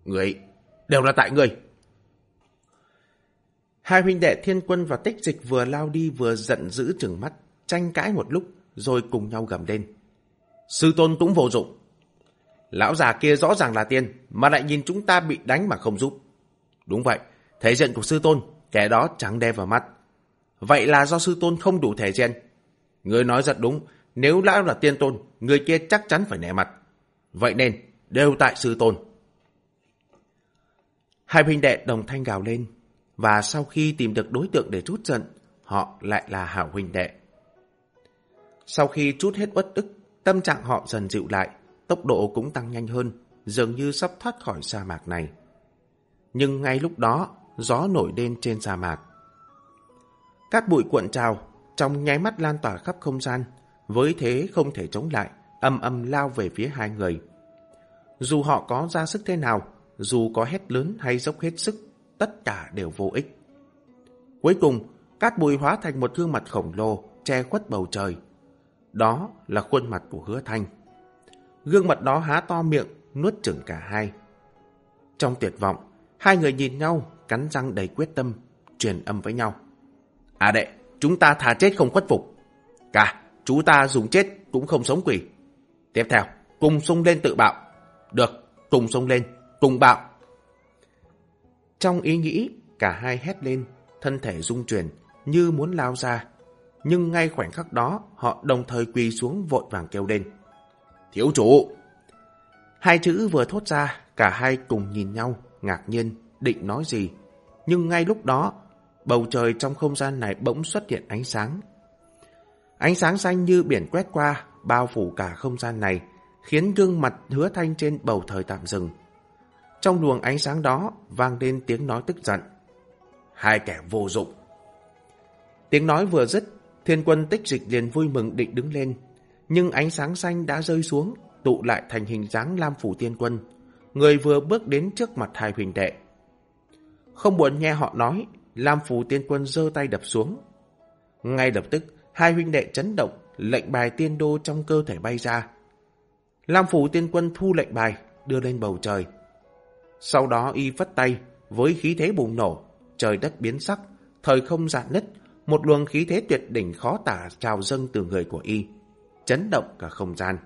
Speaker 1: Ngươi, đều là tại người. Hai huynh đệ thiên quân và tích dịch vừa lao đi vừa giận dữ chừng mắt, tranh cãi một lúc rồi cùng nhau gầm lên. Sư tôn cũng vô dụng. Lão già kia rõ ràng là tiên, mà lại nhìn chúng ta bị đánh mà không giúp. Đúng vậy, thể diện của sư tôn, kẻ đó chẳng đe vào mắt. Vậy là do sư tôn không đủ thể diện. Người nói rất đúng, nếu lão là tiên tôn, người kia chắc chắn phải nẻ mặt. Vậy nên, đều tại sư tôn. Hai huynh đệ đồng thanh gào lên, và sau khi tìm được đối tượng để trút giận, họ lại là hảo huynh đệ. Sau khi trút hết uất ức, tâm trạng họ dần dịu lại, tốc độ cũng tăng nhanh hơn, dường như sắp thoát khỏi sa mạc này. Nhưng ngay lúc đó, gió nổi lên trên sa mạc. Cát bụi cuộn trào, trong nháy mắt lan tỏa khắp không gian, với thế không thể chống lại, âm âm lao về phía hai người. Dù họ có ra sức thế nào, dù có hét lớn hay dốc hết sức, tất cả đều vô ích. Cuối cùng, cát bụi hóa thành một gương mặt khổng lồ, che khuất bầu trời. Đó là khuôn mặt của hứa thanh. Gương mặt đó há to miệng, nuốt chửng cả hai. Trong tuyệt vọng, hai người nhìn nhau, cắn răng đầy quyết tâm, truyền âm với nhau. À đệ, chúng ta thà chết không khuất phục. Cả, chú ta dùng chết cũng không sống quỷ. Tiếp theo, cùng sung lên tự bạo. Được, cùng sung lên, cùng bạo. Trong ý nghĩ, cả hai hét lên, thân thể rung chuyển, như muốn lao ra. Nhưng ngay khoảnh khắc đó, họ đồng thời quỳ xuống vội vàng kêu lên. Thiếu chủ! Hai chữ vừa thốt ra, cả hai cùng nhìn nhau, ngạc nhiên, định nói gì. Nhưng ngay lúc đó, bầu trời trong không gian này bỗng xuất hiện ánh sáng. Ánh sáng xanh như biển quét qua, bao phủ cả không gian này, khiến gương mặt hứa thanh trên bầu trời tạm dừng. Trong luồng ánh sáng đó vang lên tiếng nói tức giận. Hai kẻ vô dụng. Tiếng nói vừa dứt, thiên quân tích dịch liền vui mừng định đứng lên. Nhưng ánh sáng xanh đã rơi xuống, tụ lại thành hình dáng Lam Phủ Tiên Quân. Người vừa bước đến trước mặt hai huỳnh đệ. Không buồn nghe họ nói, Lam Phủ Tiên Quân giơ tay đập xuống. Ngay lập tức, hai huynh đệ chấn động, lệnh bài tiên đô trong cơ thể bay ra. Lam Phủ Tiên Quân thu lệnh bài, đưa lên bầu trời. Sau đó y phất tay, với khí thế bùng nổ, trời đất biến sắc, thời không dạn nứt, một luồng khí thế tuyệt đỉnh khó tả trào dâng từ người của y, chấn động cả không gian.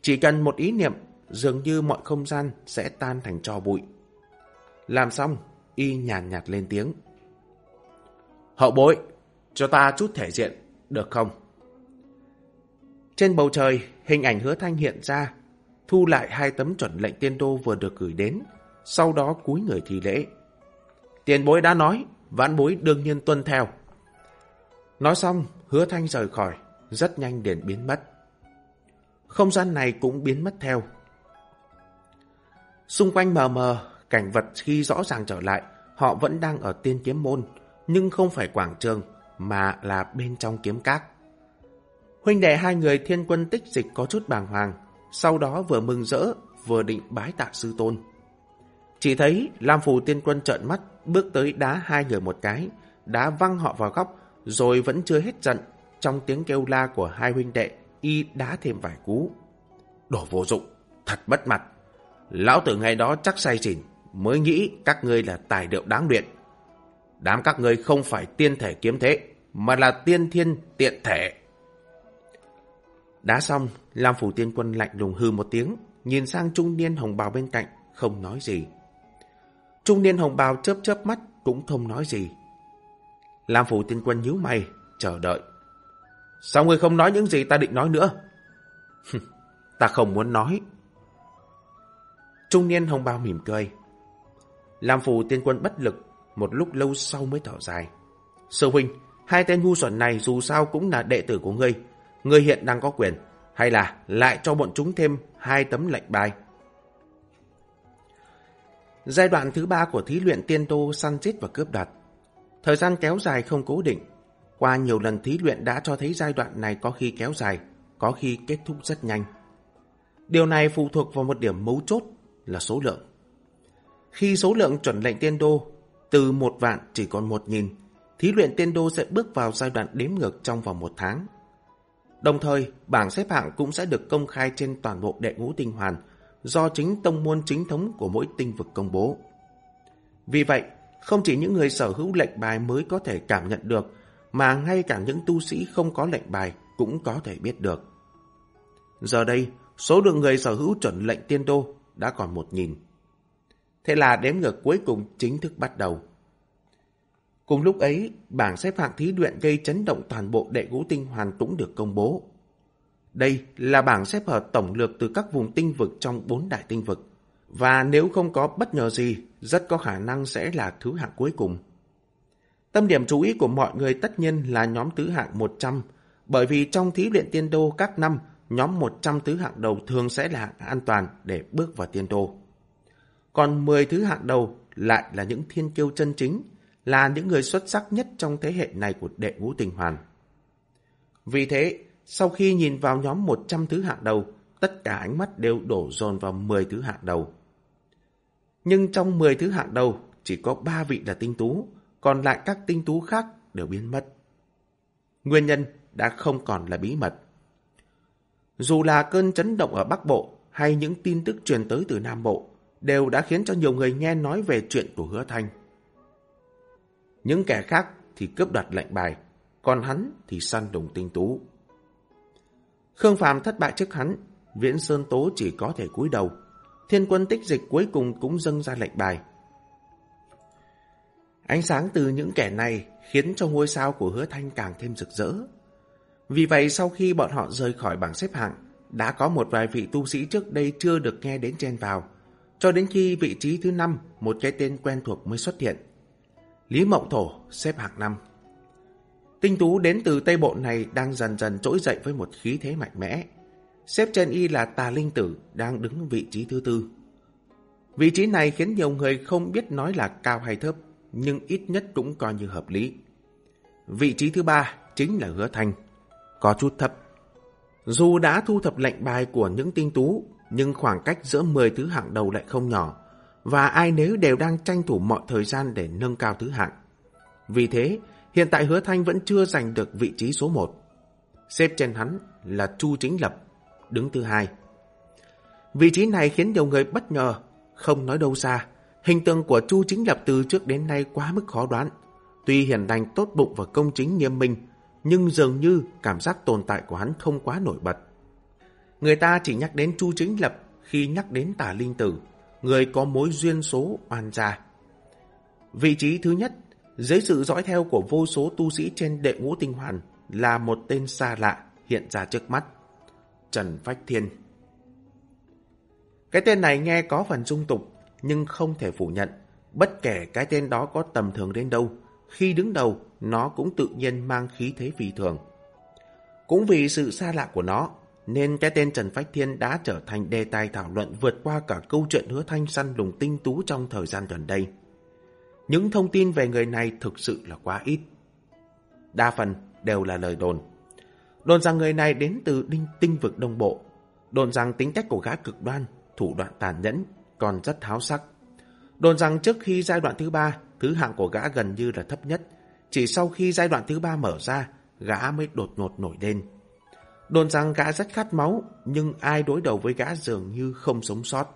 Speaker 1: Chỉ cần một ý niệm, dường như mọi không gian sẽ tan thành tro bụi. Làm xong, y nhàn nhạt lên tiếng. Hậu bối, cho ta chút thể diện, được không? Trên bầu trời, hình ảnh hứa thanh hiện ra, thu lại hai tấm chuẩn lệnh tiên đô vừa được gửi đến, sau đó cúi người thi lễ. Tiền bối đã nói, vãn bối đương nhiên tuân theo. Nói xong, hứa thanh rời khỏi, rất nhanh liền biến mất. Không gian này cũng biến mất theo. Xung quanh mờ mờ, cảnh vật khi rõ ràng trở lại, họ vẫn đang ở tiên kiếm môn, nhưng không phải quảng trường, mà là bên trong kiếm các. Huynh đệ hai người thiên quân tích dịch có chút bàng hoàng, sau đó vừa mừng rỡ, vừa định bái tạ sư tôn. Chỉ thấy Lam Phù tiên quân trợn mắt, bước tới đá hai người một cái, đá văng họ vào góc, rồi vẫn chưa hết giận. Trong tiếng kêu la của hai huynh đệ, y đá thêm vài cú. Đồ vô dụng, thật bất mặt. Lão tử ngày đó chắc say xỉn, mới nghĩ các ngươi là tài liệu đáng luyện. Đám các ngươi không phải tiên thể kiếm thế, mà là tiên thiên tiện thể. Đá xong, Lam Phủ Tiên Quân lạnh lùng hư một tiếng, nhìn sang trung niên hồng bào bên cạnh, không nói gì. Trung niên hồng bào chớp chớp mắt, cũng không nói gì. Lam Phủ Tiên Quân nhíu mày, chờ đợi. Sao ngươi không nói những gì ta định nói nữa? ta không muốn nói. Trung niên hồng bào mỉm cười. Lam Phủ Tiên Quân bất lực, một lúc lâu sau mới thở dài. Sư huynh, hai tên ngu xuẩn này dù sao cũng là đệ tử của ngươi. Ngươi hiện đang có quyền, hay là lại cho bọn chúng thêm hai tấm lệnh bài. Giai đoạn thứ ba của thí luyện tiên tô săn giết và cướp đoạt. Thời gian kéo dài không cố định. Qua nhiều lần thí luyện đã cho thấy giai đoạn này có khi kéo dài, có khi kết thúc rất nhanh. Điều này phụ thuộc vào một điểm mấu chốt là số lượng. Khi số lượng chuẩn lệnh tiên đô từ một vạn chỉ còn một nghìn, thí luyện tiên đô sẽ bước vào giai đoạn đếm ngược trong vòng một tháng. Đồng thời, bảng xếp hạng cũng sẽ được công khai trên toàn bộ đệ ngũ tinh hoàn do chính tông môn chính thống của mỗi tinh vực công bố. Vì vậy, không chỉ những người sở hữu lệnh bài mới có thể cảm nhận được, mà ngay cả những tu sĩ không có lệnh bài cũng có thể biết được. Giờ đây, số lượng người sở hữu chuẩn lệnh tiên đô đã còn một nghìn. Thế là đếm ngược cuối cùng chính thức bắt đầu. Cùng lúc ấy, bảng xếp hạng thí luyện gây chấn động toàn bộ đệ ngũ tinh hoàn cũng được công bố. Đây là bảng xếp hợp tổng lược từ các vùng tinh vực trong bốn đại tinh vực. Và nếu không có bất ngờ gì, rất có khả năng sẽ là thứ hạng cuối cùng. Tâm điểm chú ý của mọi người tất nhiên là nhóm tứ hạng 100, bởi vì trong thí luyện tiên đô các năm, nhóm 100 thứ hạng đầu thường sẽ là hạng an toàn để bước vào tiên đô. Còn 10 thứ hạng đầu lại là những thiên kiêu chân chính, là những người xuất sắc nhất trong thế hệ này của đệ ngũ tình hoàn. Vì thế, sau khi nhìn vào nhóm 100 thứ hạng đầu, tất cả ánh mắt đều đổ dồn vào 10 thứ hạng đầu. Nhưng trong 10 thứ hạng đầu, chỉ có 3 vị là tinh tú, còn lại các tinh tú khác đều biến mất. Nguyên nhân đã không còn là bí mật. Dù là cơn chấn động ở Bắc Bộ hay những tin tức truyền tới từ Nam Bộ, đều đã khiến cho nhiều người nghe nói về chuyện của Hứa Thanh. Những kẻ khác thì cướp đoạt lệnh bài, còn hắn thì săn đồng tinh tú. Khương Phàm thất bại trước hắn, Viễn Sơn Tố chỉ có thể cúi đầu. Thiên quân tích dịch cuối cùng cũng dâng ra lệnh bài. Ánh sáng từ những kẻ này khiến cho ngôi sao của hứa thanh càng thêm rực rỡ. Vì vậy sau khi bọn họ rời khỏi bảng xếp hạng, đã có một vài vị tu sĩ trước đây chưa được nghe đến chen vào. Cho đến khi vị trí thứ năm, một cái tên quen thuộc mới xuất hiện. Lý Mộng Thổ xếp hạng năm. Tinh tú đến từ Tây Bộ này đang dần dần trỗi dậy với một khí thế mạnh mẽ. Xếp trên y là tà linh tử đang đứng vị trí thứ tư. Vị trí này khiến nhiều người không biết nói là cao hay thấp, nhưng ít nhất cũng coi như hợp lý. Vị trí thứ ba chính là hứa thành, có chút thấp. Dù đã thu thập lệnh bài của những tinh tú, nhưng khoảng cách giữa 10 thứ hạng đầu lại không nhỏ, và ai nếu đều đang tranh thủ mọi thời gian để nâng cao thứ hạng. Vì thế, hiện tại hứa thanh vẫn chưa giành được vị trí số 1. Xếp trên hắn là Chu Chính Lập, đứng thứ hai. Vị trí này khiến nhiều người bất ngờ, không nói đâu xa. Hình tượng của Chu Chính Lập từ trước đến nay quá mức khó đoán. Tuy hiền lành tốt bụng và công chính nghiêm minh, nhưng dường như cảm giác tồn tại của hắn không quá nổi bật. Người ta chỉ nhắc đến Chu Chính Lập khi nhắc đến tả linh tử, người có mối duyên số oan gia. Vị trí thứ nhất, dưới sự dõi theo của vô số tu sĩ trên đệ ngũ tinh hoàn, là một tên xa lạ hiện ra trước mắt. Trần Phách Thiên. Cái tên này nghe có phần dung tục, nhưng không thể phủ nhận. Bất kể cái tên đó có tầm thường đến đâu, khi đứng đầu, nó cũng tự nhiên mang khí thế phi thường. Cũng vì sự xa lạ của nó, nên cái tên Trần Phách Thiên đã trở thành đề tài thảo luận vượt qua cả câu chuyện hứa thanh săn lùng tinh tú trong thời gian gần đây. Những thông tin về người này thực sự là quá ít. Đa phần đều là lời đồn. Đồn rằng người này đến từ đinh tinh vực đông bộ. Đồn rằng tính cách của gã cực đoan, thủ đoạn tàn nhẫn, còn rất tháo sắc. Đồn rằng trước khi giai đoạn thứ ba, thứ hạng của gã gần như là thấp nhất. Chỉ sau khi giai đoạn thứ ba mở ra, gã mới đột ngột nổi lên. Đồn rằng gã rất khát máu, nhưng ai đối đầu với gã dường như không sống sót.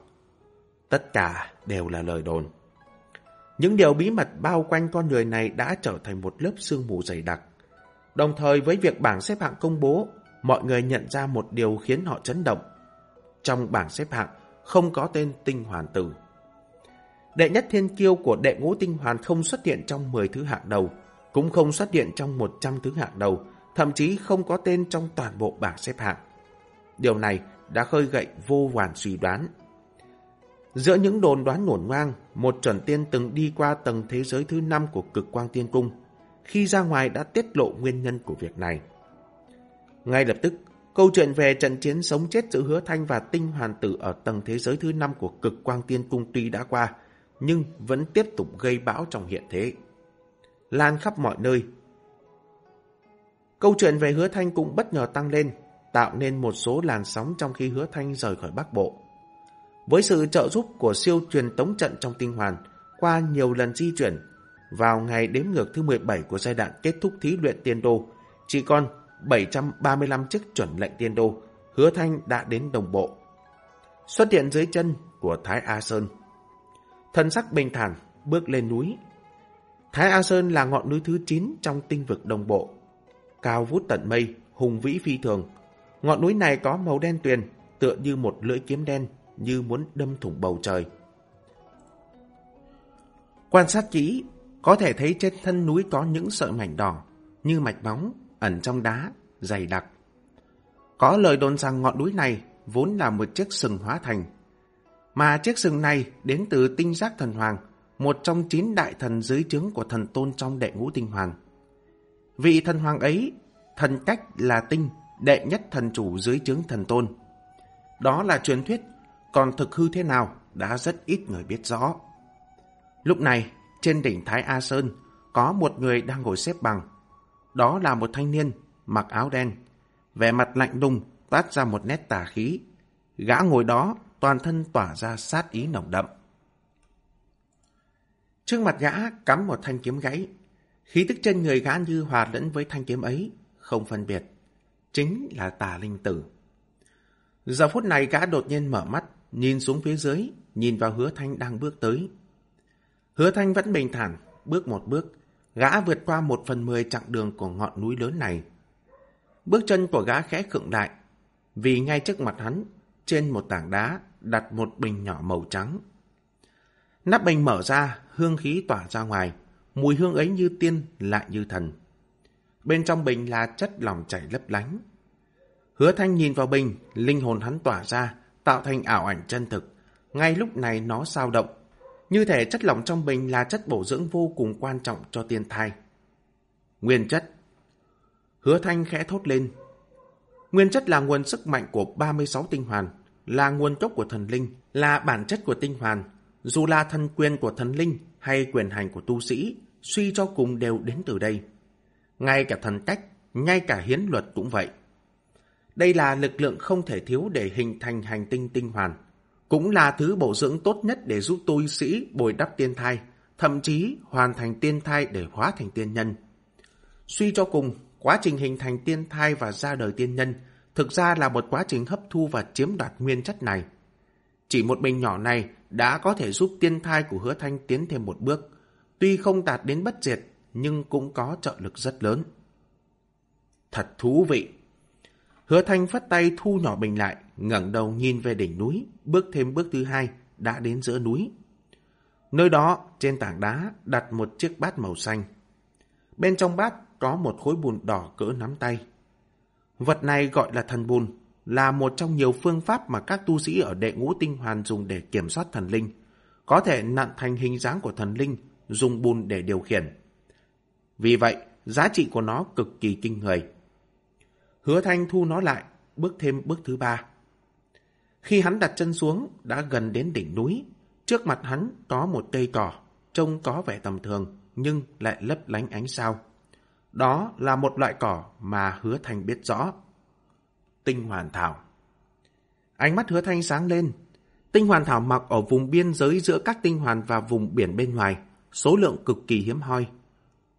Speaker 1: Tất cả đều là lời đồn. Những điều bí mật bao quanh con người này đã trở thành một lớp sương mù dày đặc. Đồng thời với việc bảng xếp hạng công bố, mọi người nhận ra một điều khiến họ chấn động. Trong bảng xếp hạng không có tên tinh hoàn tử. Đệ nhất thiên kiêu của đệ ngũ tinh hoàn không xuất hiện trong 10 thứ hạng đầu, cũng không xuất hiện trong 100 thứ hạng đầu, thậm chí không có tên trong toàn bộ bảng xếp hạng. Điều này đã khơi gậy vô vàn suy đoán. Giữa những đồn đoán nổn ngang một chuẩn tiên từng đi qua tầng thế giới thứ năm của cực quang tiên cung. Khi ra ngoài đã tiết lộ nguyên nhân của việc này. Ngay lập tức, câu chuyện về trận chiến sống chết giữa hứa thanh và tinh hoàn tử ở tầng thế giới thứ năm của cực quang tiên cung tuy đã qua, nhưng vẫn tiếp tục gây bão trong hiện thế. Lan khắp mọi nơi. Câu chuyện về hứa thanh cũng bất ngờ tăng lên, tạo nên một số làn sóng trong khi hứa thanh rời khỏi Bắc Bộ. Với sự trợ giúp của siêu truyền tống trận trong tinh hoàn, qua nhiều lần di chuyển, vào ngày đếm ngược thứ 17 của giai đoạn kết thúc thí luyện tiên đô, chỉ còn 735 chiếc chuẩn lệnh tiên đô, hứa thanh đã đến đồng bộ. Xuất hiện dưới chân của Thái A Sơn. Thân sắc bình thản, bước lên núi. Thái A Sơn là ngọn núi thứ 9 trong tinh vực đồng bộ. Cao vút tận mây, hùng vĩ phi thường. Ngọn núi này có màu đen tuyền, tựa như một lưỡi kiếm đen như muốn đâm thủng bầu trời. Quan sát kỹ, có thể thấy trên thân núi có những sợi mảnh đỏ, như mạch bóng, ẩn trong đá, dày đặc. Có lời đồn rằng ngọn núi này vốn là một chiếc sừng hóa thành, mà chiếc sừng này đến từ tinh giác thần hoàng, một trong chín đại thần dưới trướng của thần tôn trong đệ ngũ tinh hoàng. Vị thần hoàng ấy, thần cách là tinh, đệ nhất thần chủ dưới trướng thần tôn. Đó là truyền thuyết còn thực hư thế nào đã rất ít người biết rõ. Lúc này, trên đỉnh Thái A Sơn, có một người đang ngồi xếp bằng. Đó là một thanh niên, mặc áo đen. Vẻ mặt lạnh lùng, toát ra một nét tà khí. Gã ngồi đó, toàn thân tỏa ra sát ý nồng đậm. Trước mặt gã cắm một thanh kiếm gãy. Khí tức trên người gã như hòa lẫn với thanh kiếm ấy, không phân biệt. Chính là tà linh tử. Giờ phút này gã đột nhiên mở mắt, nhìn xuống phía dưới, nhìn vào hứa thanh đang bước tới. Hứa thanh vẫn bình thản, bước một bước, gã vượt qua một phần mười chặng đường của ngọn núi lớn này. Bước chân của gã khẽ khựng lại, vì ngay trước mặt hắn, trên một tảng đá, đặt một bình nhỏ màu trắng. Nắp bình mở ra, hương khí tỏa ra ngoài, mùi hương ấy như tiên, lại như thần. Bên trong bình là chất lỏng chảy lấp lánh. Hứa thanh nhìn vào bình, linh hồn hắn tỏa ra, tạo thành ảo ảnh chân thực. Ngay lúc này nó sao động. Như thể chất lỏng trong bình là chất bổ dưỡng vô cùng quan trọng cho tiên thai. Nguyên chất Hứa thanh khẽ thốt lên. Nguyên chất là nguồn sức mạnh của 36 tinh hoàn, là nguồn gốc của thần linh, là bản chất của tinh hoàn. Dù là thân quyền của thần linh hay quyền hành của tu sĩ, suy cho cùng đều đến từ đây. Ngay cả thần cách, ngay cả hiến luật cũng vậy. Đây là lực lượng không thể thiếu để hình thành hành tinh tinh hoàn. Cũng là thứ bổ dưỡng tốt nhất để giúp tu sĩ bồi đắp tiên thai, thậm chí hoàn thành tiên thai để hóa thành tiên nhân. Suy cho cùng, quá trình hình thành tiên thai và ra đời tiên nhân thực ra là một quá trình hấp thu và chiếm đoạt nguyên chất này. Chỉ một bình nhỏ này đã có thể giúp tiên thai của hứa thanh tiến thêm một bước. Tuy không đạt đến bất diệt, nhưng cũng có trợ lực rất lớn. Thật thú vị! Hứa Thanh phất tay thu nhỏ bình lại, ngẩng đầu nhìn về đỉnh núi, bước thêm bước thứ hai, đã đến giữa núi. Nơi đó, trên tảng đá, đặt một chiếc bát màu xanh. Bên trong bát có một khối bùn đỏ cỡ nắm tay. Vật này gọi là thần bùn, là một trong nhiều phương pháp mà các tu sĩ ở đệ ngũ tinh hoàn dùng để kiểm soát thần linh. Có thể nặn thành hình dáng của thần linh, dùng bùn để điều khiển. Vì vậy, giá trị của nó cực kỳ kinh người. Hứa Thanh thu nó lại, bước thêm bước thứ ba. Khi hắn đặt chân xuống, đã gần đến đỉnh núi. Trước mặt hắn có một cây cỏ, trông có vẻ tầm thường, nhưng lại lấp lánh ánh sao. Đó là một loại cỏ mà hứa thanh biết rõ. Tinh hoàn thảo. Ánh mắt hứa thanh sáng lên. Tinh hoàn thảo mọc ở vùng biên giới giữa các tinh hoàn và vùng biển bên ngoài, số lượng cực kỳ hiếm hoi.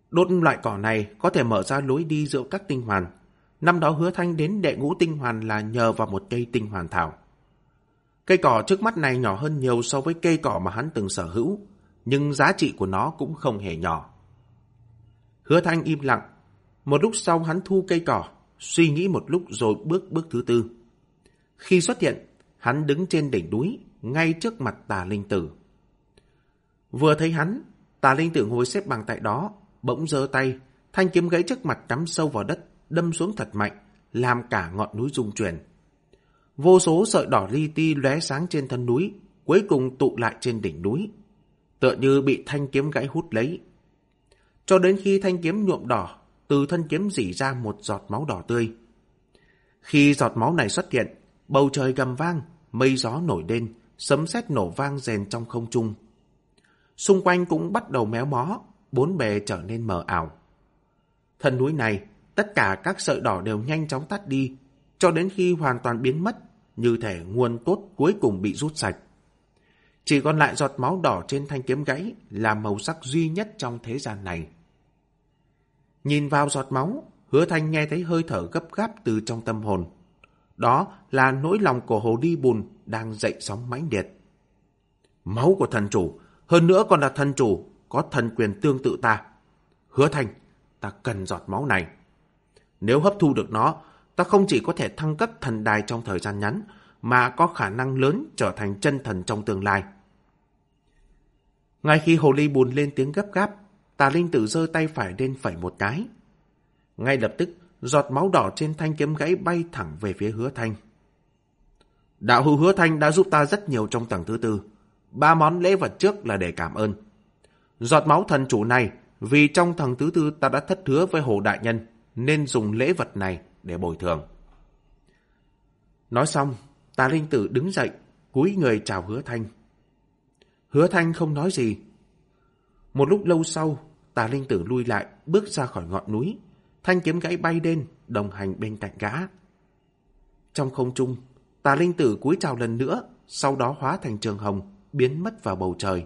Speaker 1: Đốt loại cỏ này có thể mở ra lối đi giữa các tinh hoàn. Năm đó hứa thanh đến đệ ngũ tinh hoàn là nhờ vào một cây tinh hoàn thảo. Cây cỏ trước mắt này nhỏ hơn nhiều so với cây cỏ mà hắn từng sở hữu, nhưng giá trị của nó cũng không hề nhỏ. Hứa thanh im lặng. Một lúc sau hắn thu cây cỏ, suy nghĩ một lúc rồi bước bước thứ tư. Khi xuất hiện, hắn đứng trên đỉnh núi, ngay trước mặt tà linh tử. Vừa thấy hắn, tà linh tử ngồi xếp bằng tại đó, bỗng giơ tay, thanh kiếm gãy trước mặt cắm sâu vào đất, đâm xuống thật mạnh, làm cả ngọn núi rung chuyển. Vô số sợi đỏ li ti lóe sáng trên thân núi, cuối cùng tụ lại trên đỉnh núi, tựa như bị thanh kiếm gãy hút lấy. Cho đến khi thanh kiếm nhuộm đỏ, từ thân kiếm dỉ ra một giọt máu đỏ tươi. Khi giọt máu này xuất hiện, bầu trời gầm vang, mây gió nổi lên, sấm sét nổ vang rền trong không trung. Xung quanh cũng bắt đầu méo mó, bốn bề trở nên mờ ảo. Thân núi này, tất cả các sợi đỏ đều nhanh chóng tắt đi, cho đến khi hoàn toàn biến mất, như thể nguồn tốt cuối cùng bị rút sạch. Chỉ còn lại giọt máu đỏ trên thanh kiếm gãy là màu sắc duy nhất trong thế gian này. Nhìn vào giọt máu, hứa thanh nghe thấy hơi thở gấp gáp từ trong tâm hồn. Đó là nỗi lòng của hồ đi bùn đang dậy sóng mãnh liệt. Máu của thần chủ, hơn nữa còn là thần chủ, có thần quyền tương tự ta. Hứa thanh, ta cần giọt máu này. Nếu hấp thu được nó, ta không chỉ có thể thăng cấp thần đài trong thời gian ngắn, mà có khả năng lớn trở thành chân thần trong tương lai. Ngay khi hồ ly bùn lên tiếng gấp gáp, tà linh tử giơ tay phải lên phẩy một cái. Ngay lập tức, giọt máu đỏ trên thanh kiếm gãy bay thẳng về phía hứa thanh. Đạo hữu hứa thanh đã giúp ta rất nhiều trong tầng thứ tư. Ba món lễ vật trước là để cảm ơn. Giọt máu thần chủ này, vì trong tầng thứ tư ta đã thất hứa với hồ đại nhân, nên dùng lễ vật này để bồi thường. Nói xong, tà linh tử đứng dậy, cúi người chào hứa thanh. Hứa thanh không nói gì. Một lúc lâu sau, tà linh tử lui lại, bước ra khỏi ngọn núi. Thanh kiếm gãy bay lên, đồng hành bên cạnh gã. Trong không trung, tà linh tử cúi chào lần nữa, sau đó hóa thành trường hồng, biến mất vào bầu trời.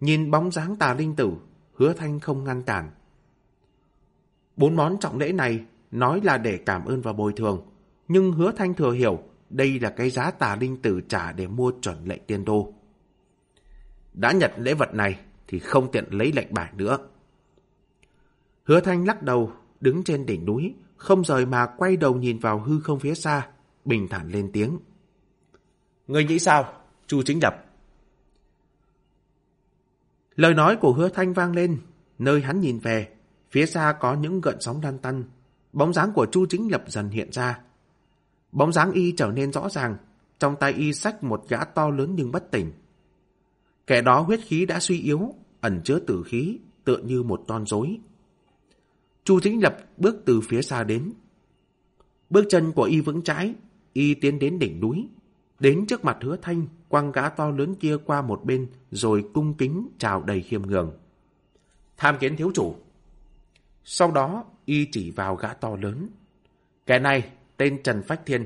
Speaker 1: Nhìn bóng dáng tà linh tử, hứa thanh không ngăn cản. Bốn món trọng lễ này nói là để cảm ơn và bồi thường, nhưng hứa thanh thừa hiểu đây là cái giá tà linh tử trả để mua chuẩn lệnh tiên đô. Đã nhận lễ vật này thì không tiện lấy lệnh bài nữa. Hứa thanh lắc đầu, đứng trên đỉnh núi, không rời mà quay đầu nhìn vào hư không phía xa, bình thản lên tiếng. Người nghĩ sao? Chu chính lập. Lời nói của hứa thanh vang lên, nơi hắn nhìn về, phía xa có những gợn sóng lan tăn, bóng dáng của Chu chính lập dần hiện ra. Bóng dáng y trở nên rõ ràng, trong tay y sách một gã to lớn nhưng bất tỉnh. Kẻ đó huyết khí đã suy yếu, ẩn chứa tử khí, tựa như một con rối. Chu Chính Lập bước từ phía xa đến. Bước chân của y vững chãi, y tiến đến đỉnh núi, đến trước mặt hứa thanh, quăng gã to lớn kia qua một bên, rồi cung kính chào đầy khiêm nhường. Tham kiến thiếu chủ. Sau đó, y chỉ vào gã to lớn. Kẻ này, tên Trần Phách Thiên,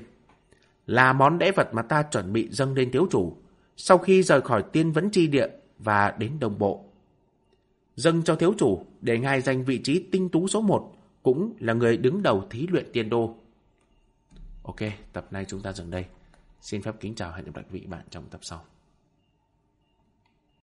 Speaker 1: là món lễ vật mà ta chuẩn bị dâng lên thiếu chủ, sau khi rời khỏi tiên vấn tri địa và đến đồng bộ. Dâng cho thiếu chủ để ngài giành vị trí tinh tú số 1, cũng là người đứng đầu thí luyện tiên đô. Ok, tập này chúng ta dừng đây. Xin phép kính chào hẹn gặp lại quý vị bạn trong tập sau.